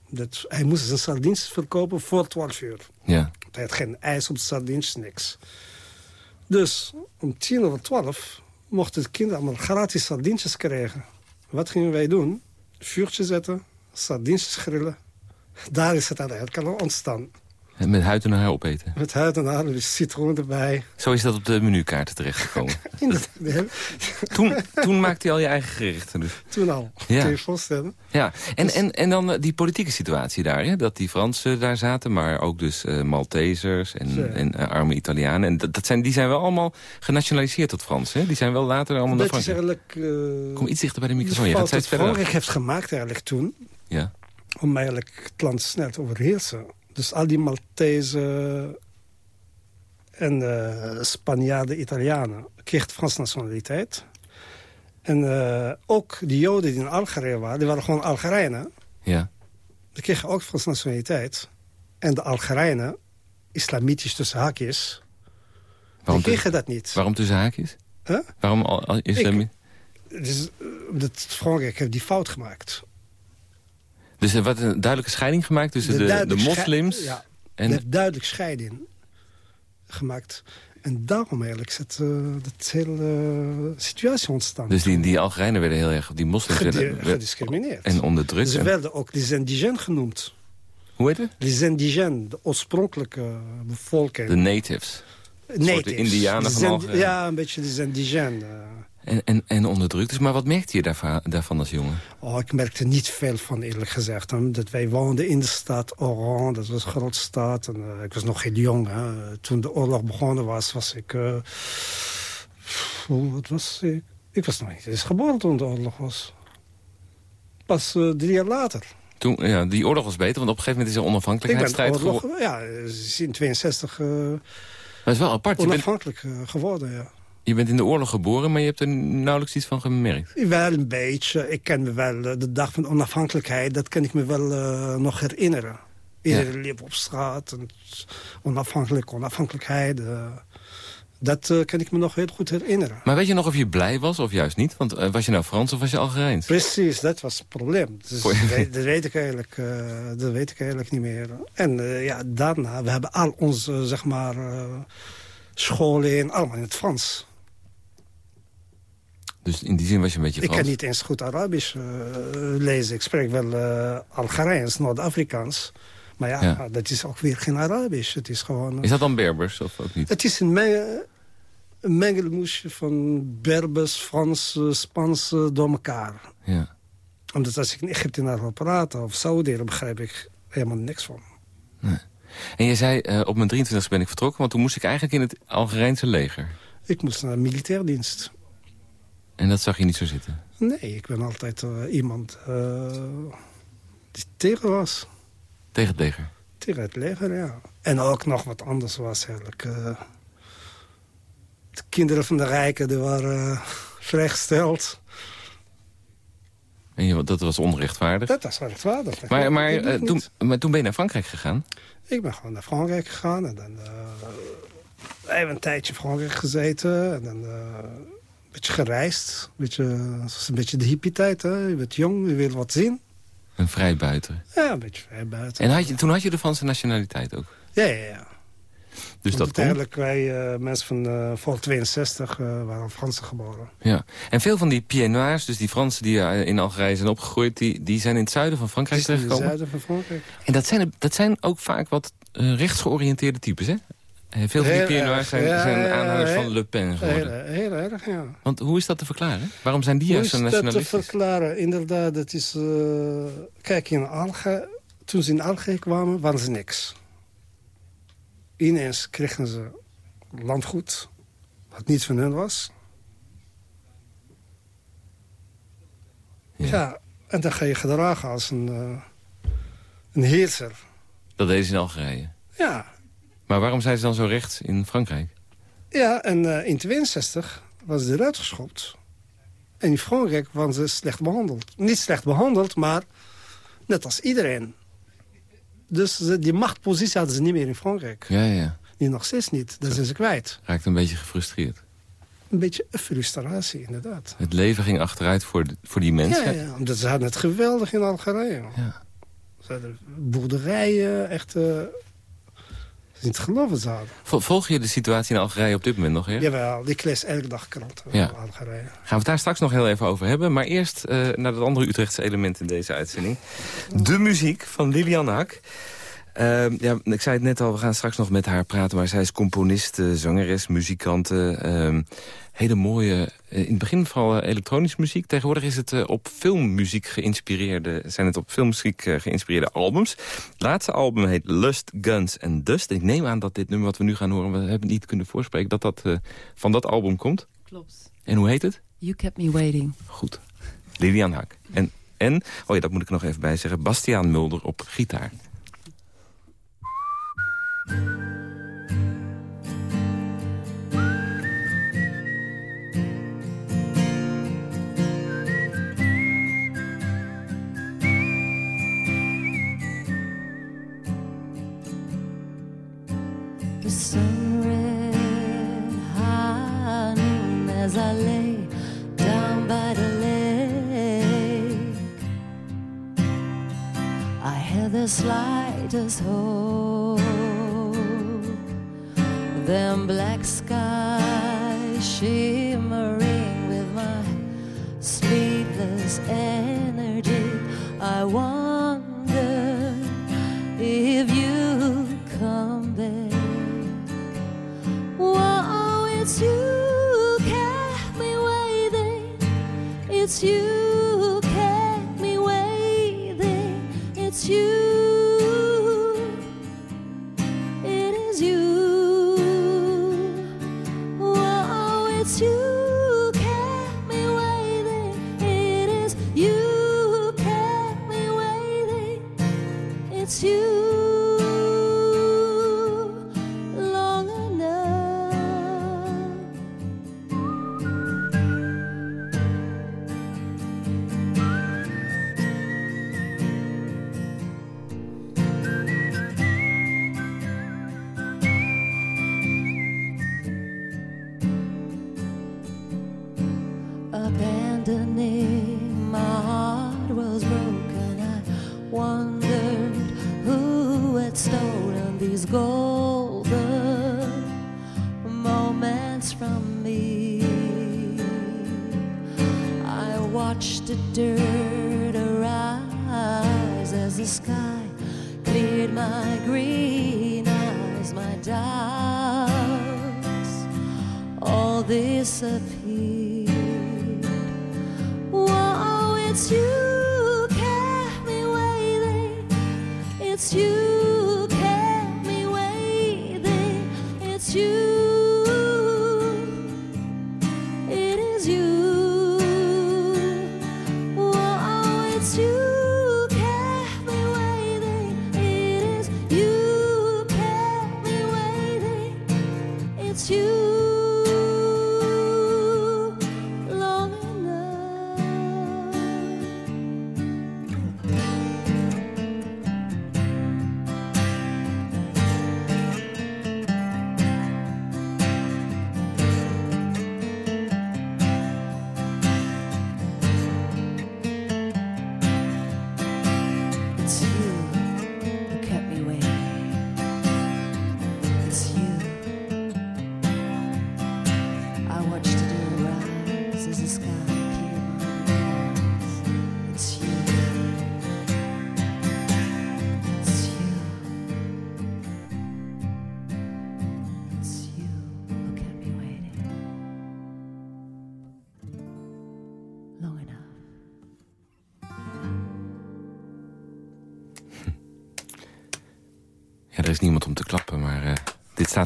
Dat, hij moest zijn sardines verkopen voor 12 uur. Ja. Want hij had geen ijs op de sardines, niks. Dus om tien over twaalf mochten de kinderen allemaal gratis sardientjes krijgen. Wat gingen wij doen? Vuurtje zetten, sardientjes grillen. Daar is het uiteindelijk al ontstaan. En met huid en haar opeten. Met huid en haar, dus citroen erbij. Zo is dat op de menukaart terechtgekomen. Toen, toen maakte hij al je eigen gerichten dus. Toen al, Ja. kun je voorstellen. Ja, en, en, en dan eh, die politieke situatie daar, hè? dat die Fransen daar zaten... maar ook dus eh, Maltesers en, en eh, arme Italianen. En dat, dat zijn, die zijn wel allemaal genationaliseerd tot Frans, hè? Die zijn wel later allemaal naar Dat is Frankrijk. eigenlijk... eh, Kom iets dichter bij de microfoon, je gaat steeds dat verder. Frankrijk heeft gemaakt eigenlijk toen... Ja, om eigenlijk het land snel te overheersen. Dus al die Maltese en eh Spanjaarden, Italianen kregen Frans nationaliteit. En eh, ook die Joden die in Algerije waren, die waren gewoon Algerijnen. ja. Die kregen ook Frans nationaliteit. En de Algerijnen, islamitisch tussen haakjes, Waarom, kregen dat niet. waarom tussen haakjes? Huh? Waarom al, al- is Ik- er- Dus, eh, omdat Frankrijk heeft die fout gemaakt. Dus er wordt een duidelijke scheiding gemaakt tussen de, de, schei- moslims... Ja, en, Er duidelijk scheiding gemaakt. En daarom eigenlijk is het, eh, dat hele situatie ontstaan. dus die, die Algerijnen werden heel erg... Die moslims werden, gediscrimineerd. en onderdrukt. Ze En- werden ook les indigènes genoemd. hoe heet het? Les indigènes, de oorspronkelijke bevolking. De natives. Natives. indianen Les van Algerije. Ja, een beetje les indigènes. Eh. En, en, en onderdrukt. Dus, maar wat merkte je daarvan, daarvan als jongen? Oh, ik merkte niet veel van, eerlijk gezegd. hè. Dat wij woonden in de stad Oran, dat was een grote stad. En, eh, ik was nog heel jong. Hè. Toen de oorlog begonnen was, was ik... eh, wat was ik? Ik was nog niet eens geboren toen de oorlog was. Pas eh, drie jaar later. Toen, ja, die oorlog was beter, want op een gegeven moment is er onafhankelijkheidsstrijd geworden. ja, is in 62 eh, Maar het is wel apart. Je bent, onafhankelijk eh, geworden, ja. Je bent in de oorlog geboren, maar je hebt er nauwelijks iets van gemerkt. Wel een beetje. Ik ken me wel eh, de dag van onafhankelijkheid. Dat kan ik me wel eh, nog herinneren. Iedereen liep op straat. En onafhankelijk, onafhankelijkheid. eh, dat kan ik me nog heel goed herinneren. Maar weet je nog of je blij was of juist niet? Want was je nou Frans of was je Algerijns? Precies, dat was het probleem. Dus dat, weet, ik eigenlijk, dat weet ik eigenlijk niet meer. En ja, daarna, we hebben al onze, zeg maar, scholen allemaal in het Frans. Dus in die zin was je een beetje Ik kan niet eens goed Arabisch eh, lezen. Ik spreek wel eh Algerijns, Noord-Afrikaans. Maar ja, Ja. dat is ook weer geen Arabisch. Het is gewoon... Is dat dan Berbers of ook niet? Het is een, een mengelmoesje van Berbers, Frans, Spaans door elkaar. Ja. Omdat als ik een Egyptenaar wil praten of Saudi, dan begrijp ik helemaal niks van. En je zei, eh, op mijn 23 ben ik vertrokken... want toen moest ik eigenlijk in het Algerijnse leger. Ik moest naar militairdienst. En dat zag je niet zo zitten. Nee, ik ben altijd eh, iemand eh, die tegen was. Tegen het leger. Tegen het leger, ja. En ook nog wat anders was eigenlijk. eh, de kinderen van de rijken, die waren vrijgesteld. En je, dat was onrechtvaardig. Dat was rechtvaardig. Dat Maar, maar, toen, maar toen ben je naar Frankrijk gegaan. Ik ben gewoon naar Frankrijk gegaan. En dan eh even een tijdje in Frankrijk gezeten. En dan beetje gereisd. Een beetje, het was een beetje de hippie-tijd. Hè? Je bent jong, je wil wat zien. Een vrijbuiter. Ja, een beetje vrij buiten. En had je, toen had je de Franse nationaliteit ook. Ja, ja, ja. Dus dat Want kon. Eigenlijk wij eh, mensen van eh voor 62 eh, waren Fransen geboren. Ja. En veel van die pieds dus die Fransen die eh, in Algerije zijn opgegroeid... die, die zijn in het zuiden van Frankrijk is in het terechtgekomen. zuiden van Frankrijk. En dat zijn, dat zijn ook vaak wat eh, rechtsgeoriënteerde types, hè? Eh, Veel van die Heel erg, zijn, zijn aanhangers heel- van Le Pen Heel, geworden. heel erg, ja. Want hoe is dat te verklaren? Waarom zijn die Hoe juist is zo dat te nationalistisch? verklaren? Inderdaad, dat is... eh, kijk, in Alge, toen ze in Algerije kwamen, waren ze niks. Ineens kregen ze landgoed, wat niet van hen was. Ja. Ja, en dan ga je gedragen als een, eh, een heerser. Dat deden ze in Algerije. Ja, Maar waarom zijn ze dan zo rechts in Frankrijk? ja en eh, in 62 was ze eruit geschopt. En in Frankrijk waren ze slecht behandeld. Niet slecht behandeld, maar net als iedereen. Dus ze- die machtpositie hadden ze niet meer in Frankrijk. Ja, ja. Nu nog steeds niet. Dat zijn ze kwijt. Raakte een beetje gefrustreerd. Een beetje frustratie, inderdaad. Het leven ging achteruit voor, de- voor die Ja, mensen. ja, omdat ze hadden het geweldig in Algerije. Ja. Ze hadden boerderijen, echt... eh niet te geloven Volg je de situatie in Algerije op dit moment nog, hè? Jawel, ik lees elke dag kranten Ja. in Algerije. Gaan we het daar straks nog heel even over hebben. Maar eerst eh, naar het andere Utrechtse element in deze uitzending. De muziek van Lilian Hak. Ehm, ja, ik zei het net al, we gaan straks nog met haar praten... maar zij is componiste, zangeres, muzikante. ehm, hele mooie, eh, in het begin vooral eh, elektronische muziek. Tegenwoordig is het eh, op filmmuziek geïnspireerde... zijn het op filmmuziek eh, geïnspireerde albums. Het laatste album heet Lust, Guns and Dust. En ik neem aan dat dit nummer wat we nu gaan horen... we hebben het niet kunnen voorspreken, dat dat eh, van dat album komt. Klopt. En hoe heet het? You kept me waiting. Goed. Lilian Haak. En, en, oh ja, dat moet ik nog even bij zeggen... Bastiaan Mulder op gitaar. The sun red noon as I lay down by the lake. I had the slightest hope. Then black skies shimmering with my sleepless energy. Disappeared. Whoa, it's you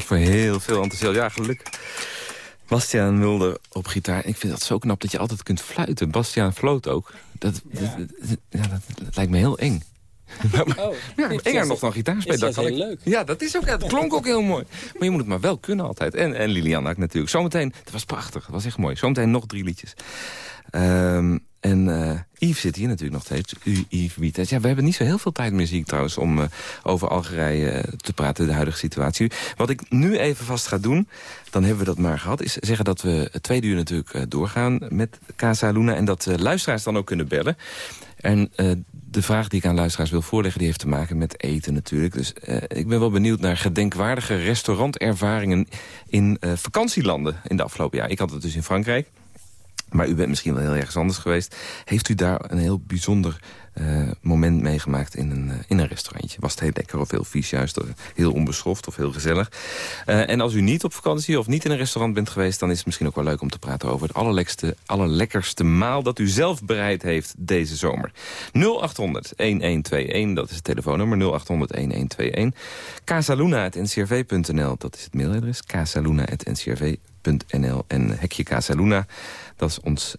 voor heel veel enthousiasme. Ja, gelukkig. Bastiaan Mulder op gitaar. Ik vind dat zo knap dat je altijd kunt fluiten. Bastiaan floot ook. Dat, Ja. dat, dat- ja, dat, dat lijkt me heel eng. Oh, Ja, enger nog dan gitaar spelen. Is dat heel ik- leuk? Ja, dat is ook. Ja, dat klonk ook heel mooi. Maar je moet het maar wel kunnen altijd. En, en Lilian ook natuurlijk. Zometeen, het was prachtig. Het was echt mooi. Zometeen nog drie liedjes. Ehm, en eh, Yves zit hier natuurlijk nog steeds. U, Yves Wietes. Ja, we hebben niet zo heel veel tijd meer, zie ik trouwens, om eh, over Algerije eh, te praten, de huidige situatie. Wat ik nu even vast ga doen, dan hebben we dat maar gehad, is zeggen dat we tweede uur natuurlijk doorgaan met Casa Luna. En dat luisteraars dan ook kunnen bellen. En de vraag die ik aan luisteraars wil voorleggen... die heeft te maken met eten natuurlijk. Dus ik ben wel benieuwd naar gedenkwaardige restaurantervaringen... in vakantielanden in de afgelopen jaar. Ik had het dus in Frankrijk. Maar u bent misschien wel heel ergens anders geweest. Heeft u daar een heel bijzonder uh, moment meegemaakt in een, uh, in een restaurantje? Was het heel lekker of heel vies, juist uh, heel onbeschoft of heel gezellig? en als u niet op vakantie of niet in een restaurant bent geweest... dan is het misschien ook wel leuk om te praten over het allerlekkerste, allerlekkerste maal... dat u zelf bereid heeft deze zomer. 0800-1121, dat is het telefoonnummer, 0800-1121. Casaluna.ncrv.nl, dat is het mailadres, casaluna.ncrv.nl. En Hekje Casaluna, dat is ons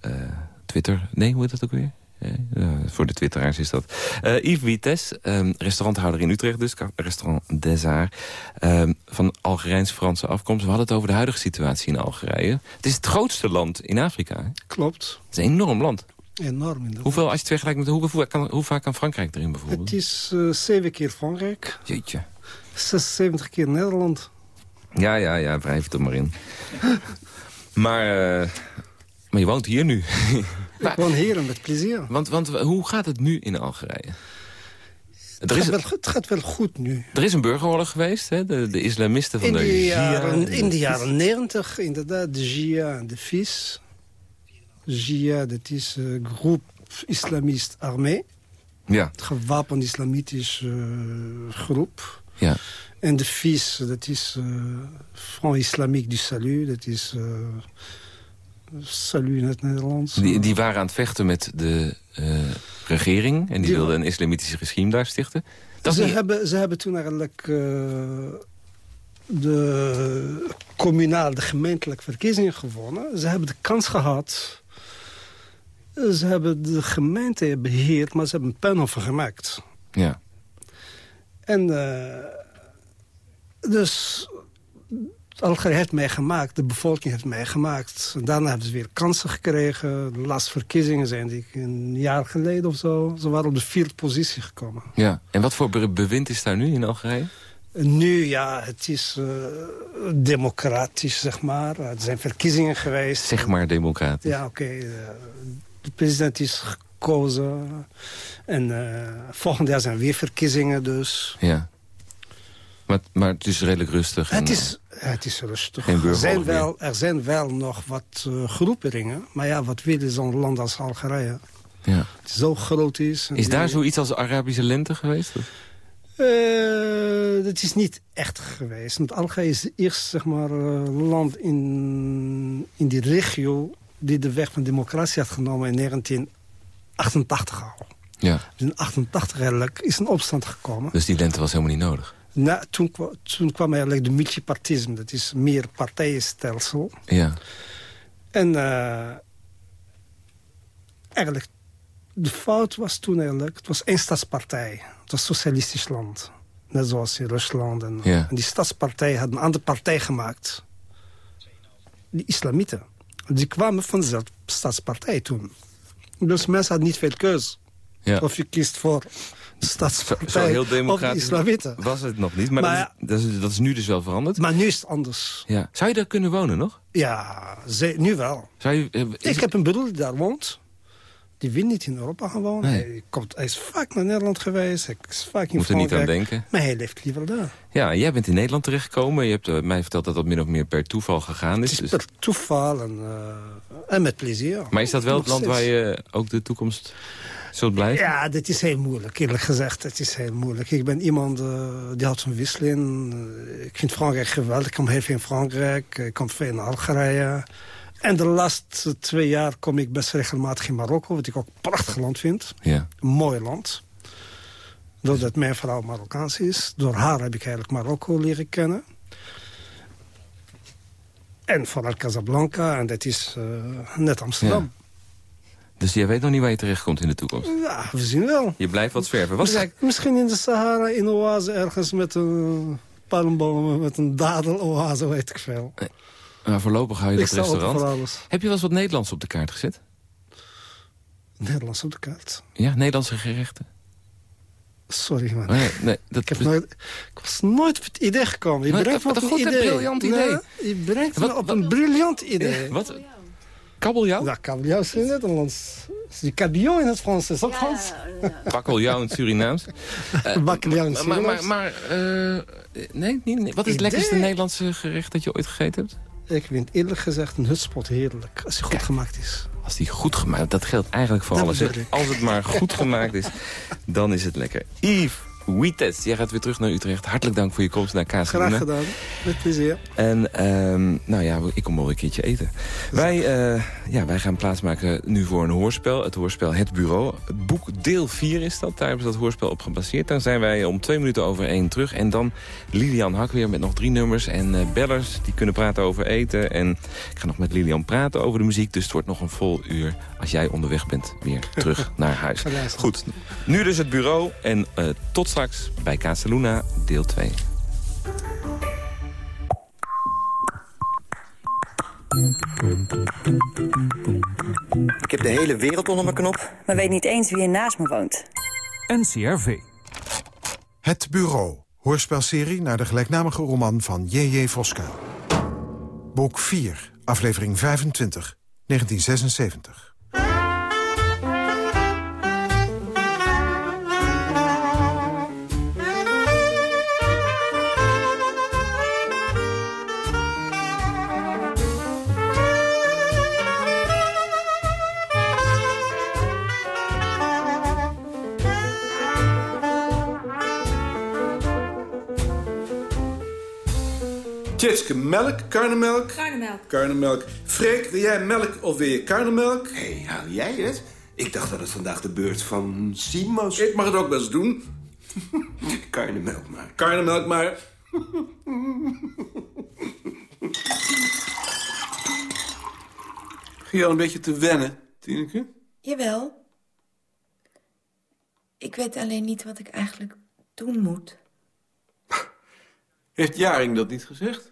Twitter... Nee, hoe heet dat ook weer? Uh, voor de twitteraars is dat. Uh, Yves Vites, um, restauranthouder in Utrecht dus, restaurant Desart. Um, van Algerijns-Franse afkomst. We hadden het over de huidige situatie in Algerije. Het is het grootste land in Afrika. Hè? Klopt. Het is een enorm land. Enorm inderdaad. Hoeveel, als je het vergelijkt met hoe, hoe, kan, hoe vaak kan Frankrijk erin bijvoorbeeld? Het is uh, zeven keer Frankrijk. Jeetje. 76 keer Nederland. Ja, ja, ja, wrijf het er maar in. maar, maar je woont hier nu. Ik woon hier met plezier. Want, want hoe gaat het nu in Algerije? Het, gaat wel, het gaat wel goed nu. Er is een burgeroorlog geweest, hè? De, de islamisten van in de, de jaren, In de jaren negentig, inderdaad, de Jia en de FIS. Jia, dat is uh, groep islamist armee. Ja. Het gewapend islamitisch uh, groep. Ja. En de FIS, dat is uh, Front Islamique du Salut. Dat is... Salut in het Nederlands. Die, die waren aan het vechten met de uh, regering. En die, die wilden een islamitisch regime daar stichten. Dat ze, niet... hebben, ze hebben toen eigenlijk uh, de communale, de gemeentelijke verkiezingen gewonnen. Ze hebben de kans gehad. Ze hebben de gemeente beheerd, maar ze hebben een puinhof gemaakt. Ja. En uh, dus Algerije heeft meegemaakt, de bevolking heeft meegemaakt. Daarna hebben ze weer kansen gekregen. De laatste verkiezingen zijn die een jaar geleden of zo. Ze waren op de vierde positie gekomen. Ja, en wat voor bewind is daar nu in Algerije? Nu, ja, het is uh, democratisch, zeg maar. Er zijn verkiezingen geweest. Zeg maar democratisch. Ja, oké. Okay. de president is gekozen. En uh, volgend jaar zijn weer verkiezingen dus. Ja. Maar, maar het is redelijk rustig. Het, is, het is rustig. Geen er, zijn wel, er zijn wel nog wat uh, groeperingen. Maar ja, wat wil zo'n land als Algerije? Ja. Het zo groot is. Is daar zoiets als Arabische lente geweest? Uh, dat is niet echt geweest. Want Algerije is het eerste zeg maar, uh, land in, in die regio... die de weg van democratie had genomen in 1988 al. Ja. Dus in 1988 eigenlijk is een opstand gekomen. Dus die lente was helemaal niet nodig? Nou, toen, toen kwam eigenlijk de multipartisme. Dat is meer partijenstelsel. Ja. En uh, eigenlijk, de fout was toen eigenlijk... Het was één stadspartij. Het was een socialistisch land. Net zoals in Rusland. En, ja. en die stadspartij had een andere partij gemaakt. Die islamieten. Die kwamen van dezelfde stadspartij toen. Dus mensen hadden niet veel keus. Ja. Of je kiest voor stadspartij Zo heel democratisch islamieten. was het nog niet. Maar, Maar dat, is, dat, is, nu dus wel veranderd. Maar nu is het anders. Ja. Zou je daar kunnen wonen nog? Ja, ze, nu wel. Zou je, eh, Ik heb een broer die daar woont. Die wil niet in Europa gaan wonen. Nee. Hij, komt, hij is vaak naar Nederland geweest. Hij is vaak in Moet er niet aan Frankrijk. denken. Maar hij leeft liever daar. Ja, jij bent in Nederland terechtgekomen. Je hebt eh, mij verteld dat dat min of meer per toeval gegaan is. Het is Dus- per toeval en, eh, en met plezier. Maar is dat wel het land waar je ook de toekomst zult blijven? Ja, dit is heel moeilijk, eerlijk gezegd. Het is heel moeilijk. Ik ben iemand eh, die houdt van wisseling. Eh, ik vind Frankrijk geweldig. Ik kom heel veel in Frankrijk. Ik kom veel in Algerije. En de laatste twee jaar kom ik best regelmatig in Marokko. Wat ik ook een prachtig land vind. Ja. Een mooi land. Doordat mijn vrouw Marokkaans is. Door haar heb ik eigenlijk Marokko leren kennen. En vooral Casablanca. En dat is eh, net Amsterdam. Dus jij weet nog niet waar je terechtkomt in de toekomst? Ja. we zien wel. Je blijft wat zwerven. Misschien, misschien in de Sahara, in een oase ergens met een palmbomen, met een dadeloase, weet ik veel. Maar voorlopig hou je Ik dat restaurant. Heb je wel eens wat Nederlands op de kaart gezet? Nederlands op de kaart. Ja, Nederlandse gerechten. Sorry, man. Oh, nee, nee, dat Ik, heb nooit, ik was nooit op het idee gekomen. Je brengt me op een goed, een idee. briljant Nee, idee. je brengt Wat- me op wat- een briljant idee. Wat? Kabeljauw? Ja, kabeljauw is in het Nederlands. Is die cabillaud in het Frans? Is dat Frans? Bakkeljauw in het Surinaams. Bakkeljauw in het maar, maar, Surinaams. maar eh, nee, niet, nee. wat is het Idee. lekkerste Nederlandse gerecht dat je ooit gegeten hebt? Ik vind eerlijk gezegd een hutspot heerlijk. Als hij goed Kijk. gemaakt is. Als die goed gemaakt Dat geldt eigenlijk voor Dat alles. Als het maar goed gemaakt is, dan is het lekker. Yves Wietes, jij gaat weer terug naar Utrecht. Hartelijk dank voor je komst naar Graag Kazeluna. gedaan. Met plezier. En ehm, nou ja, ik kom wel een keertje eten. Wij, eh, ja, wij gaan plaatsmaken nu voor een hoorspel. Het hoorspel Het Bureau. Het boek deel 4 is dat. Daar hebben ze dat hoorspel op gebaseerd. Dan zijn wij om twee minuten over één terug. En dan Lilian Hak weer met nog drie nummers. En eh, bellers die kunnen praten over eten. En ik ga nog met Lilian praten over de muziek. Dus het wordt nog een vol uur als jij onderweg bent weer terug naar huis. Goed, nu dus het bureau. En eh, tot straks bij Casaluna deel 2. Ik heb de hele wereld onder mijn knop. maar weet niet eens wie er naast me woont. NCRV. Het Bureau. Hoorspelserie naar de gelijknamige roman van J.J. Voska. Boek 4, aflevering 25, 1976. Tjitske, melk, karnemelk? Karnemelk. Karnemelk. Freek, wil jij melk of wil je karnemelk? Hé, hey, haal jij het? Ik dacht dat het vandaag de beurt van Siem was. Ik mag het ook best doen. Karnemelk maar. Karnemelk maar. Begin je al een beetje te wennen, Tineke? Jawel. Ik weet alleen niet wat ik eigenlijk doen moet. Heeft Jaring dat niet gezegd?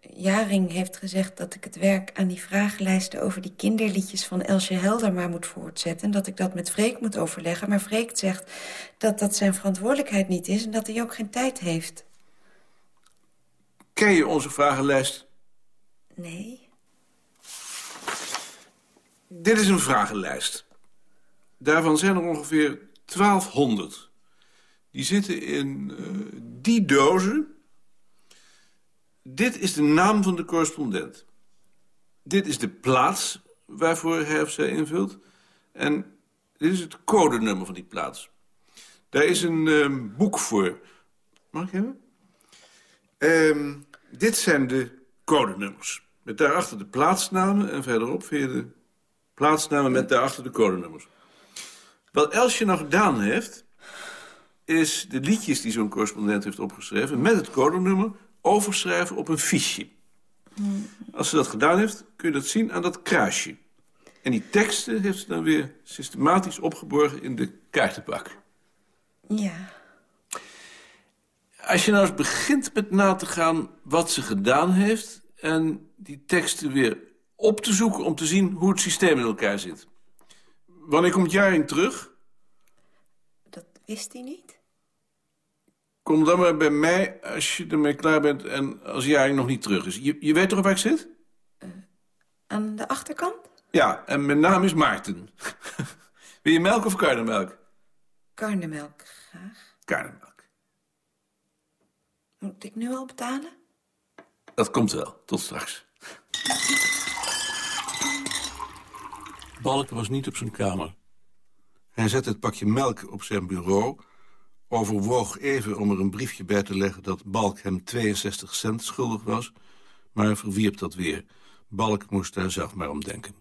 Jaring heeft gezegd dat ik het werk aan die vragenlijsten... over die kinderliedjes van Elsje Helder maar moet voortzetten... en dat ik dat met Freek moet overleggen. Maar Freek zegt dat dat zijn verantwoordelijkheid niet is... en dat hij ook geen tijd heeft. Ken je onze vragenlijst? Nee. Dit is een vragenlijst. Daarvan zijn er ongeveer 1200. Die zitten in eh, die dozen. Dit is de naam van de correspondent. Dit is de plaats waarvoor hij of zij invult. En dit is het codenummer van die plaats. Daar is een ehm, boek voor. Mag ik hebben? Ehm, dit zijn de codenummers. Met daarachter de plaatsnamen en verderop je de plaatsnamen met daarachter de codenummers. Wat Elsje nog gedaan heeft, is de liedjes die zo'n correspondent heeft opgeschreven... met het codenummer overschrijven op een fiche. Als ze dat gedaan heeft, kun je dat zien aan dat kruisje. En die teksten heeft ze dan weer systematisch opgeborgen in de kaartenbak. Ja. Als je nou eens begint met na te gaan wat ze gedaan heeft... en die teksten weer op te zoeken om te zien hoe het systeem in elkaar zit. Wanneer komt Jaring terug? Dat wist hij niet. Kom dan maar bij mij als je ermee klaar bent en als Jaring nog niet terug is. Je, je weet toch waar ik zit? Aan de achterkant? Ja, en mijn naam is Maarten. Wil je melk of karnemelk? Karnemelk graag. Karnemelk. Moet ik nu al betalen? Dat komt wel. Tot straks. Balk was niet op zijn kamer. Hij zette het pakje melk op zijn bureau... overwoog even om er een briefje bij te leggen... dat Balk hem 62 cent schuldig was... maar verwierp dat weer. Balk moest daar zelf maar om denken.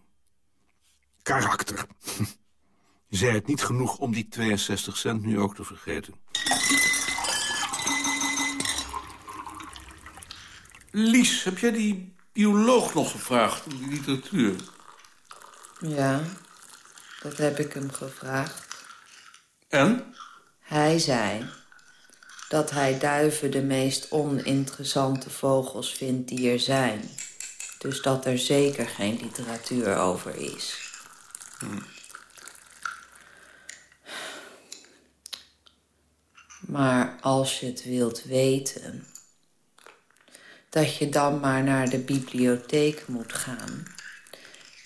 Karakter. Zei het niet genoeg om die 62 cent nu ook te vergeten. Lies, heb jij die bioloog nog gevraagd om die literatuur? Ja, dat heb ik hem gevraagd. En? Hij zei dat hij duiven de meest oninteressante vogels vindt die er zijn. Dus dat er zeker geen literatuur over is. Maar als je het wilt weten... dat je dan maar naar de bibliotheek moet gaan...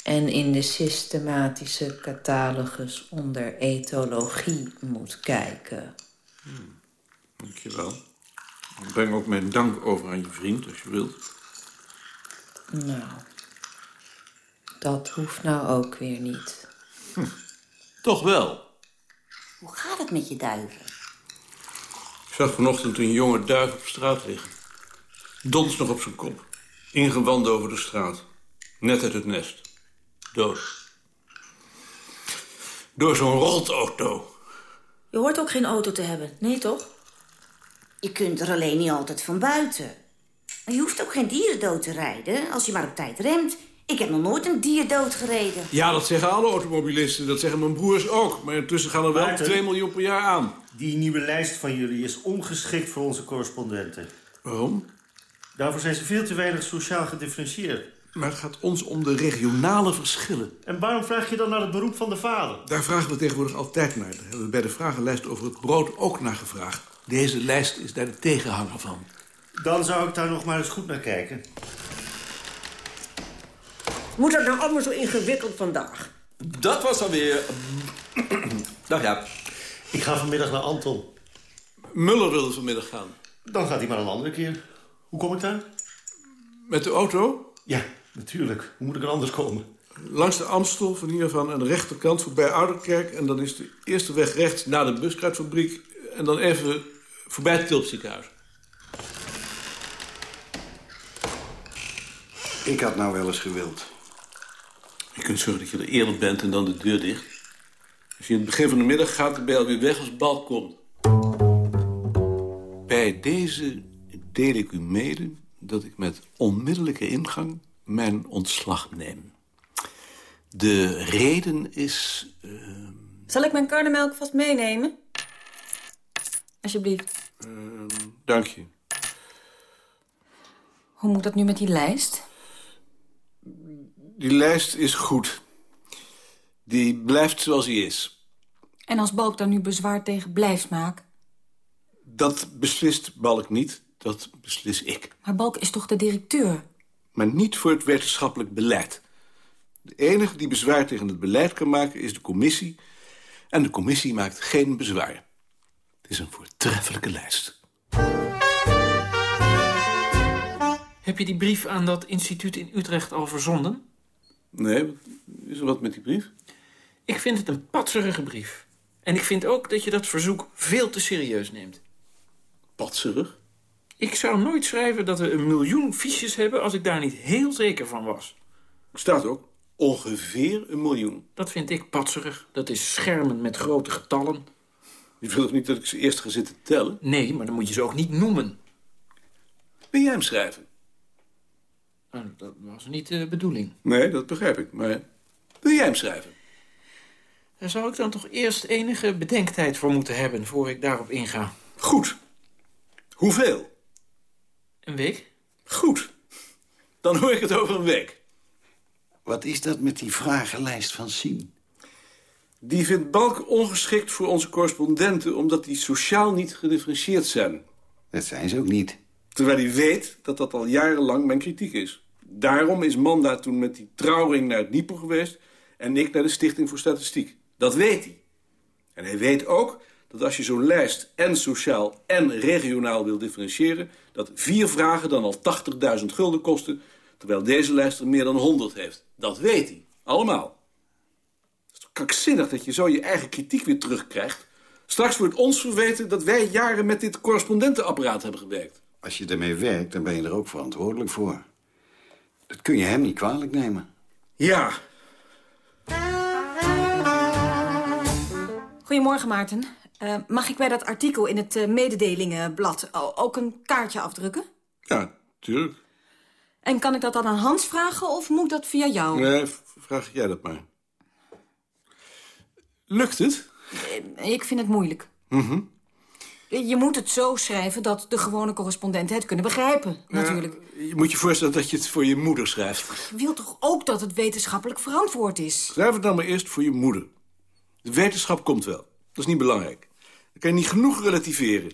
en in de systematische catalogus onder etologie moet kijken. Dankjewel. Ik breng ook mijn dank over aan je vriend, als je wilt. Nou, dat hoeft nou ook weer niet. Toch wel. Hoe gaat het met je duiven? Ik zag vanochtend een jonge duif op straat liggen. Dons nog op zijn kop. Ingewanden over de straat. Net uit het nest. Dood. Door zo'n rotauto. Je hoort ook geen auto te hebben, nee toch? Je kunt er alleen niet altijd van buiten. Maar je hoeft ook geen dieren dood te rijden als je maar op tijd remt. Ik heb nog nooit een dier doodgereden. Ja, dat zeggen alle automobilisten. Dat zeggen mijn broers ook. Maar intussen gaan er wel Maarten? 2 miljoen per jaar aan. Die nieuwe lijst van jullie is ongeschikt voor onze correspondenten. Waarom? Daarvoor zijn ze veel te weinig sociaal gedifferentieerd. Maar het gaat ons om de regionale verschillen. En waarom vraag je dan naar het beroep van de vader? Daar vragen we tegenwoordig altijd naar. Daar hebben we bij de vragenlijst over het brood ook naar gevraagd. Deze lijst is daar de tegenhanger van. Dan zou ik daar nog maar eens goed naar kijken. Moet dat nou allemaal zo ingewikkeld vandaag? Dat was alweer... Dag ja. Ik ga vanmiddag naar Anton. Muller wilde vanmiddag gaan. Dan gaat hij maar een andere keer. Hoe kom ik daar? Met de auto? Ja, natuurlijk. Hoe moet ik er anders komen? Langs de Amstel, van hiervan aan de rechterkant voorbij Ouderkerk. En dan is de eerste weg rechts naar de buskruidfabriek. En dan even voorbij het Tilpziekenhuis. Ik had nou wel eens gewild. Je kunt zorgen dat je er eerder bent en dan de deur dicht. Als je in het begin van de middag gaat, dan ben je alweer weg als Balk komt. Bij deze deel ik u mede dat ik met onmiddellijke ingang mijn ontslag neem. De reden is... eh, Zal ik mijn karnemelk vast meenemen? Alsjeblieft. eh, dank je. Hoe moet dat nu met die lijst? Die lijst is goed. Die blijft zoals hij is. En als Balk daar nu bezwaar tegen blijft maken? Dat beslist Balk niet, dat beslis ik. Maar Balk is toch de directeur? Maar niet voor het wetenschappelijk beleid. De enige die bezwaar tegen het beleid kan maken is de commissie. En de commissie maakt geen bezwaar. Het is een voortreffelijke lijst. Heb je die brief aan dat instituut in Utrecht al verzonden? Nee, wat- is er wat met die brief? Ik vind het een patserige brief. En ik vind ook dat je dat verzoek veel te serieus neemt. Patserig? Ik zou nooit schrijven dat we een miljoen fiches hebben... als ik daar niet heel zeker van was. Staat ook ongeveer een miljoen. Dat vind ik patserig. Dat is schermen met grote getallen. Je wil toch niet dat ik ze eerst ga zitten tellen? Nee, maar dan moet je ze ook niet noemen. Wil jij hem schrijven? Nou, Dat was niet de bedoeling. Nee, dat begrijp ik. Maar wil jij hem schrijven? Daar zou ik dan toch eerst enige bedenktijd voor moeten hebben... voor ik daarop inga. Goed. Hoeveel? Een week? Goed. Dan hoor ik het over een week. Wat is dat met die vragenlijst van Sien? Die vindt Balk ongeschikt voor onze correspondenten... omdat die sociaal niet gedifferentieerd zijn. Dat zijn ze ook niet. Terwijl hij weet dat dat al jarenlang mijn kritiek is. Daarom is Manda toen met die trouwring naar het Niepo geweest... en ik naar de Stichting voor Statistiek. Dat weet hij. En hij weet ook dat als je zo'n lijst en sociaal en regionaal wil differentiëren... dat vier vragen dan al 80.000 gulden kosten... terwijl deze lijst er meer dan 100 heeft. Dat weet hij. Allemaal. Het is toch krankzinnig dat je zo je eigen kritiek weer terugkrijgt... Straks wordt ons verweten dat wij jaren met dit correspondentenapparaat hebben gewerkt. Als je ermee werkt, dan ben je er ook verantwoordelijk voor. Dat kun je hem niet kwalijk nemen. Ja, Goedemorgen, Maarten. Eh, mag ik bij dat artikel in het eh, mededelingenblad ook een kaartje afdrukken? ja, tuurlijk. En kan ik dat dan aan Hans vragen of moet dat via jou? Nee, vraag jij dat maar. Lukt het? Eh, Ik vind het moeilijk. Mhm. Je moet het zo schrijven dat de gewone correspondenten het kunnen begrijpen, natuurlijk. Je moet je voorstellen dat je het voor je moeder schrijft. Je wilt toch ook dat het wetenschappelijk verantwoord is? Schrijf het dan maar eerst voor je moeder. De wetenschap komt wel. Dat is niet belangrijk. Dan kan je niet genoeg relativeren.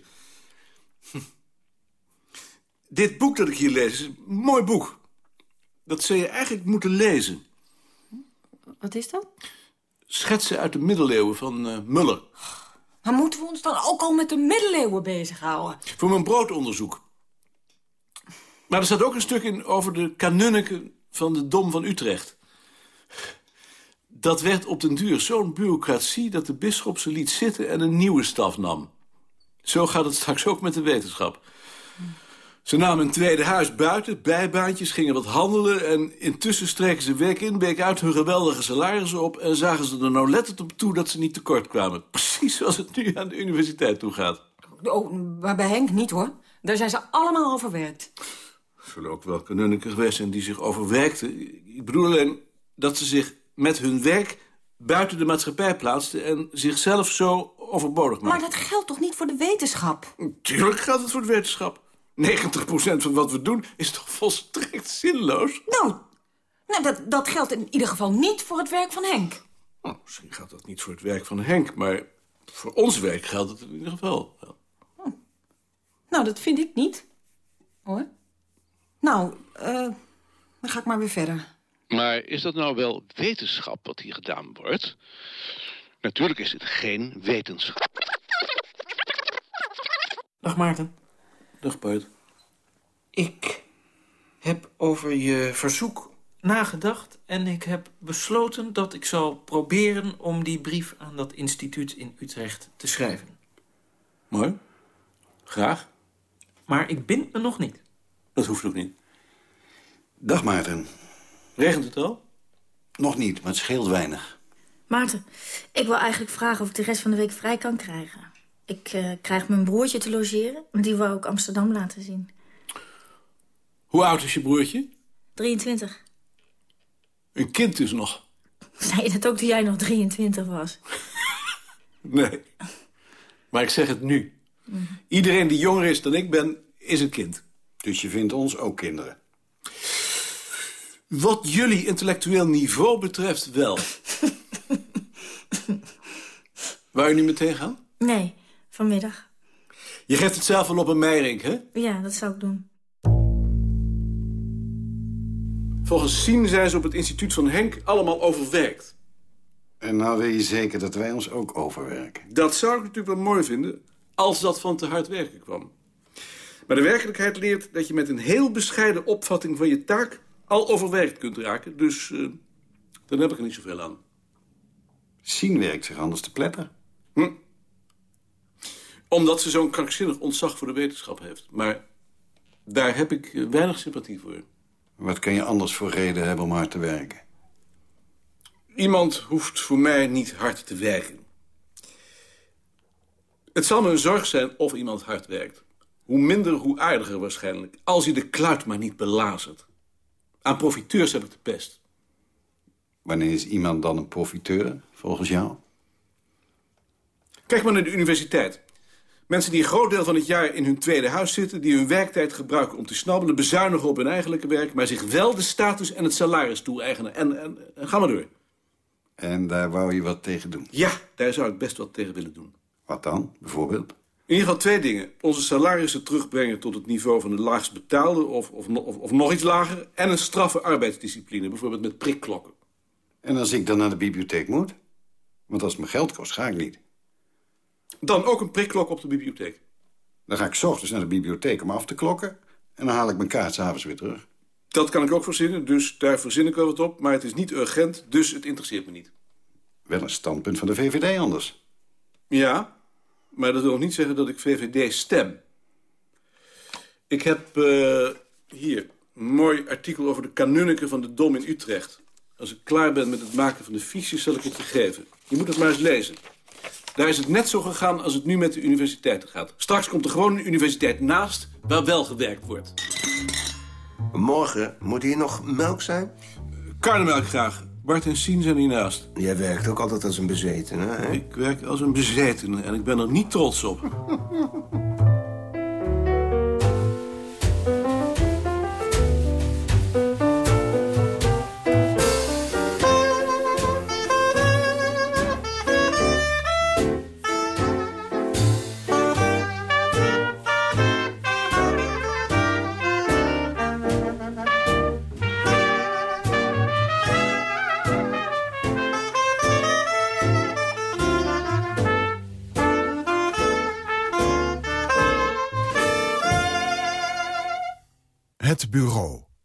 Hm. Dit boek dat ik hier lees is een mooi boek. Dat zou je eigenlijk moeten lezen. Wat is dat? Schetsen uit de middeleeuwen van eh, Muller. Maar moeten we ons dan ook al met de middeleeuwen bezighouden? Voor mijn broodonderzoek. Maar er staat ook een stuk in over de kanunniken van de Dom van Utrecht. Dat werd op den duur zo'n bureaucratie dat de bisschop ze liet zitten en een nieuwe staf nam. Zo gaat het straks ook met de wetenschap. Ze namen een tweede huis buiten, bijbaantjes, gingen wat handelen... en intussen streken ze week in, week uit hun geweldige salarissen op... en zagen ze er nauwlettend op toe dat ze niet tekort kwamen. Precies zoals het nu aan de universiteit toe gaat. Oh, maar bij Henk niet, hoor. Daar zijn ze allemaal overwerkt. Er zullen ook wel kanunniken geweest zijn die zich overwerkten. Ik bedoel alleen dat ze zich met hun werk buiten de maatschappij plaatsten... en zichzelf zo overbodig maakten. Maar dat geldt toch niet voor de wetenschap? Tuurlijk geldt het voor de wetenschap. 90% van wat we doen is toch volstrekt zinloos? Nou, nou dat, dat geldt in ieder geval niet voor het werk van Henk. Oh, misschien geldt dat niet voor het werk van Henk... maar voor ons werk geldt het in ieder geval wel. Nou, dat vind ik niet. Hoor. Nou, eh, dan ga ik maar weer verder. Maar is dat nou wel wetenschap wat hier gedaan wordt? Natuurlijk is dit geen wetenschap. Dag Maarten. Dag Bart. Ik heb over je verzoek nagedacht en ik heb besloten dat ik zal proberen om die brief aan dat instituut in Utrecht te schrijven. Mooi. Graag. Maar ik bind me nog niet. Dat hoeft ook niet. Dag Maarten. Regent het al? Nog niet, maar het scheelt weinig. Maarten, ik wil eigenlijk vragen of ik de rest van de week vrij kan krijgen. Ik eh, krijg mijn broertje te logeren, want die wou ik Amsterdam laten zien. Hoe oud is je broertje? 23. Een kind dus nog. Zei je dat ook toen jij nog 23 was? Nee. Maar ik zeg het nu. Iedereen die jonger is dan ik ben, is een kind. Dus je vindt ons ook kinderen? Wat jullie intellectueel niveau betreft wel. Wou je nu meteen gaan? Nee, vanmiddag. Je geeft het zelf wel op een Meirink, hè? Ja, dat zou ik doen. Volgens Sien zijn ze op het instituut van Henk allemaal overwerkt. En nou wil je zeker dat wij ons ook overwerken? Dat zou ik natuurlijk wel mooi vinden, als dat van te hard werken kwam. Maar de werkelijkheid leert dat je met een heel bescheiden opvatting van je taak al overwerkt kunt raken. Dus uh, dan heb ik er niet zoveel aan. Sien werkt zich anders te pletter. Hm. Omdat ze zo'n krankzinnig ontzag voor de wetenschap heeft. Maar daar heb ik eh, weinig sympathie voor. Wat kan je anders voor reden hebben om hard te werken? Iemand hoeft voor mij niet hard te werken. Het zal me een zorg zijn of iemand hard werkt. Hoe minder, hoe aardiger waarschijnlijk. Als je de kluit maar niet belazert. Aan profiteurs heb ik de pest. Wanneer is iemand dan een profiteur, volgens jou? Kijk maar naar de universiteit. Mensen die een groot deel van het jaar in hun tweede huis zitten... die hun werktijd gebruiken om te snabbelen, bezuinigen op hun eigenlijke werk... maar zich wel de status en het salaris toe-eigenen. En, en, en ga maar door. En daar wou je wat tegen doen? Ja, daar zou ik best wat tegen willen doen. Wat dan, bijvoorbeeld? In ieder geval twee dingen. Onze salarissen terugbrengen tot het niveau van de laagst betaalde... Of, of, of, of nog iets lager. En een straffe arbeidsdiscipline, bijvoorbeeld met prikklokken. En als ik dan naar de bibliotheek moet? Want als het me geld kost, ga ik niet. Dan ook een prikklok op de bibliotheek. Dan ga ik 's ochtends naar de bibliotheek om af te klokken... en dan haal ik mijn kaart s'avonds weer terug. Dat kan ik ook verzinnen, dus daar verzin ik wel wat op. Maar het is niet urgent, dus het interesseert me niet. Wel een standpunt van de VVD anders. Ja, maar dat wil nog niet zeggen dat ik VVD stem. Ik heb uh, hier een mooi artikel over de kanunniken van de Dom in Utrecht. Als ik klaar ben met het maken van de fiches, zal ik het je geven. Je moet het maar eens lezen. Daar is het net zo gegaan als het nu met de universiteiten gaat. Straks komt er gewoon een universiteit naast waar wel gewerkt wordt. Morgen moet hier nog melk zijn? Karnemelk graag. Bart en Sien zijn hiernaast. Jij werkt ook altijd als een bezetene, hè? Ik werk als een bezetene en ik ben er niet trots op.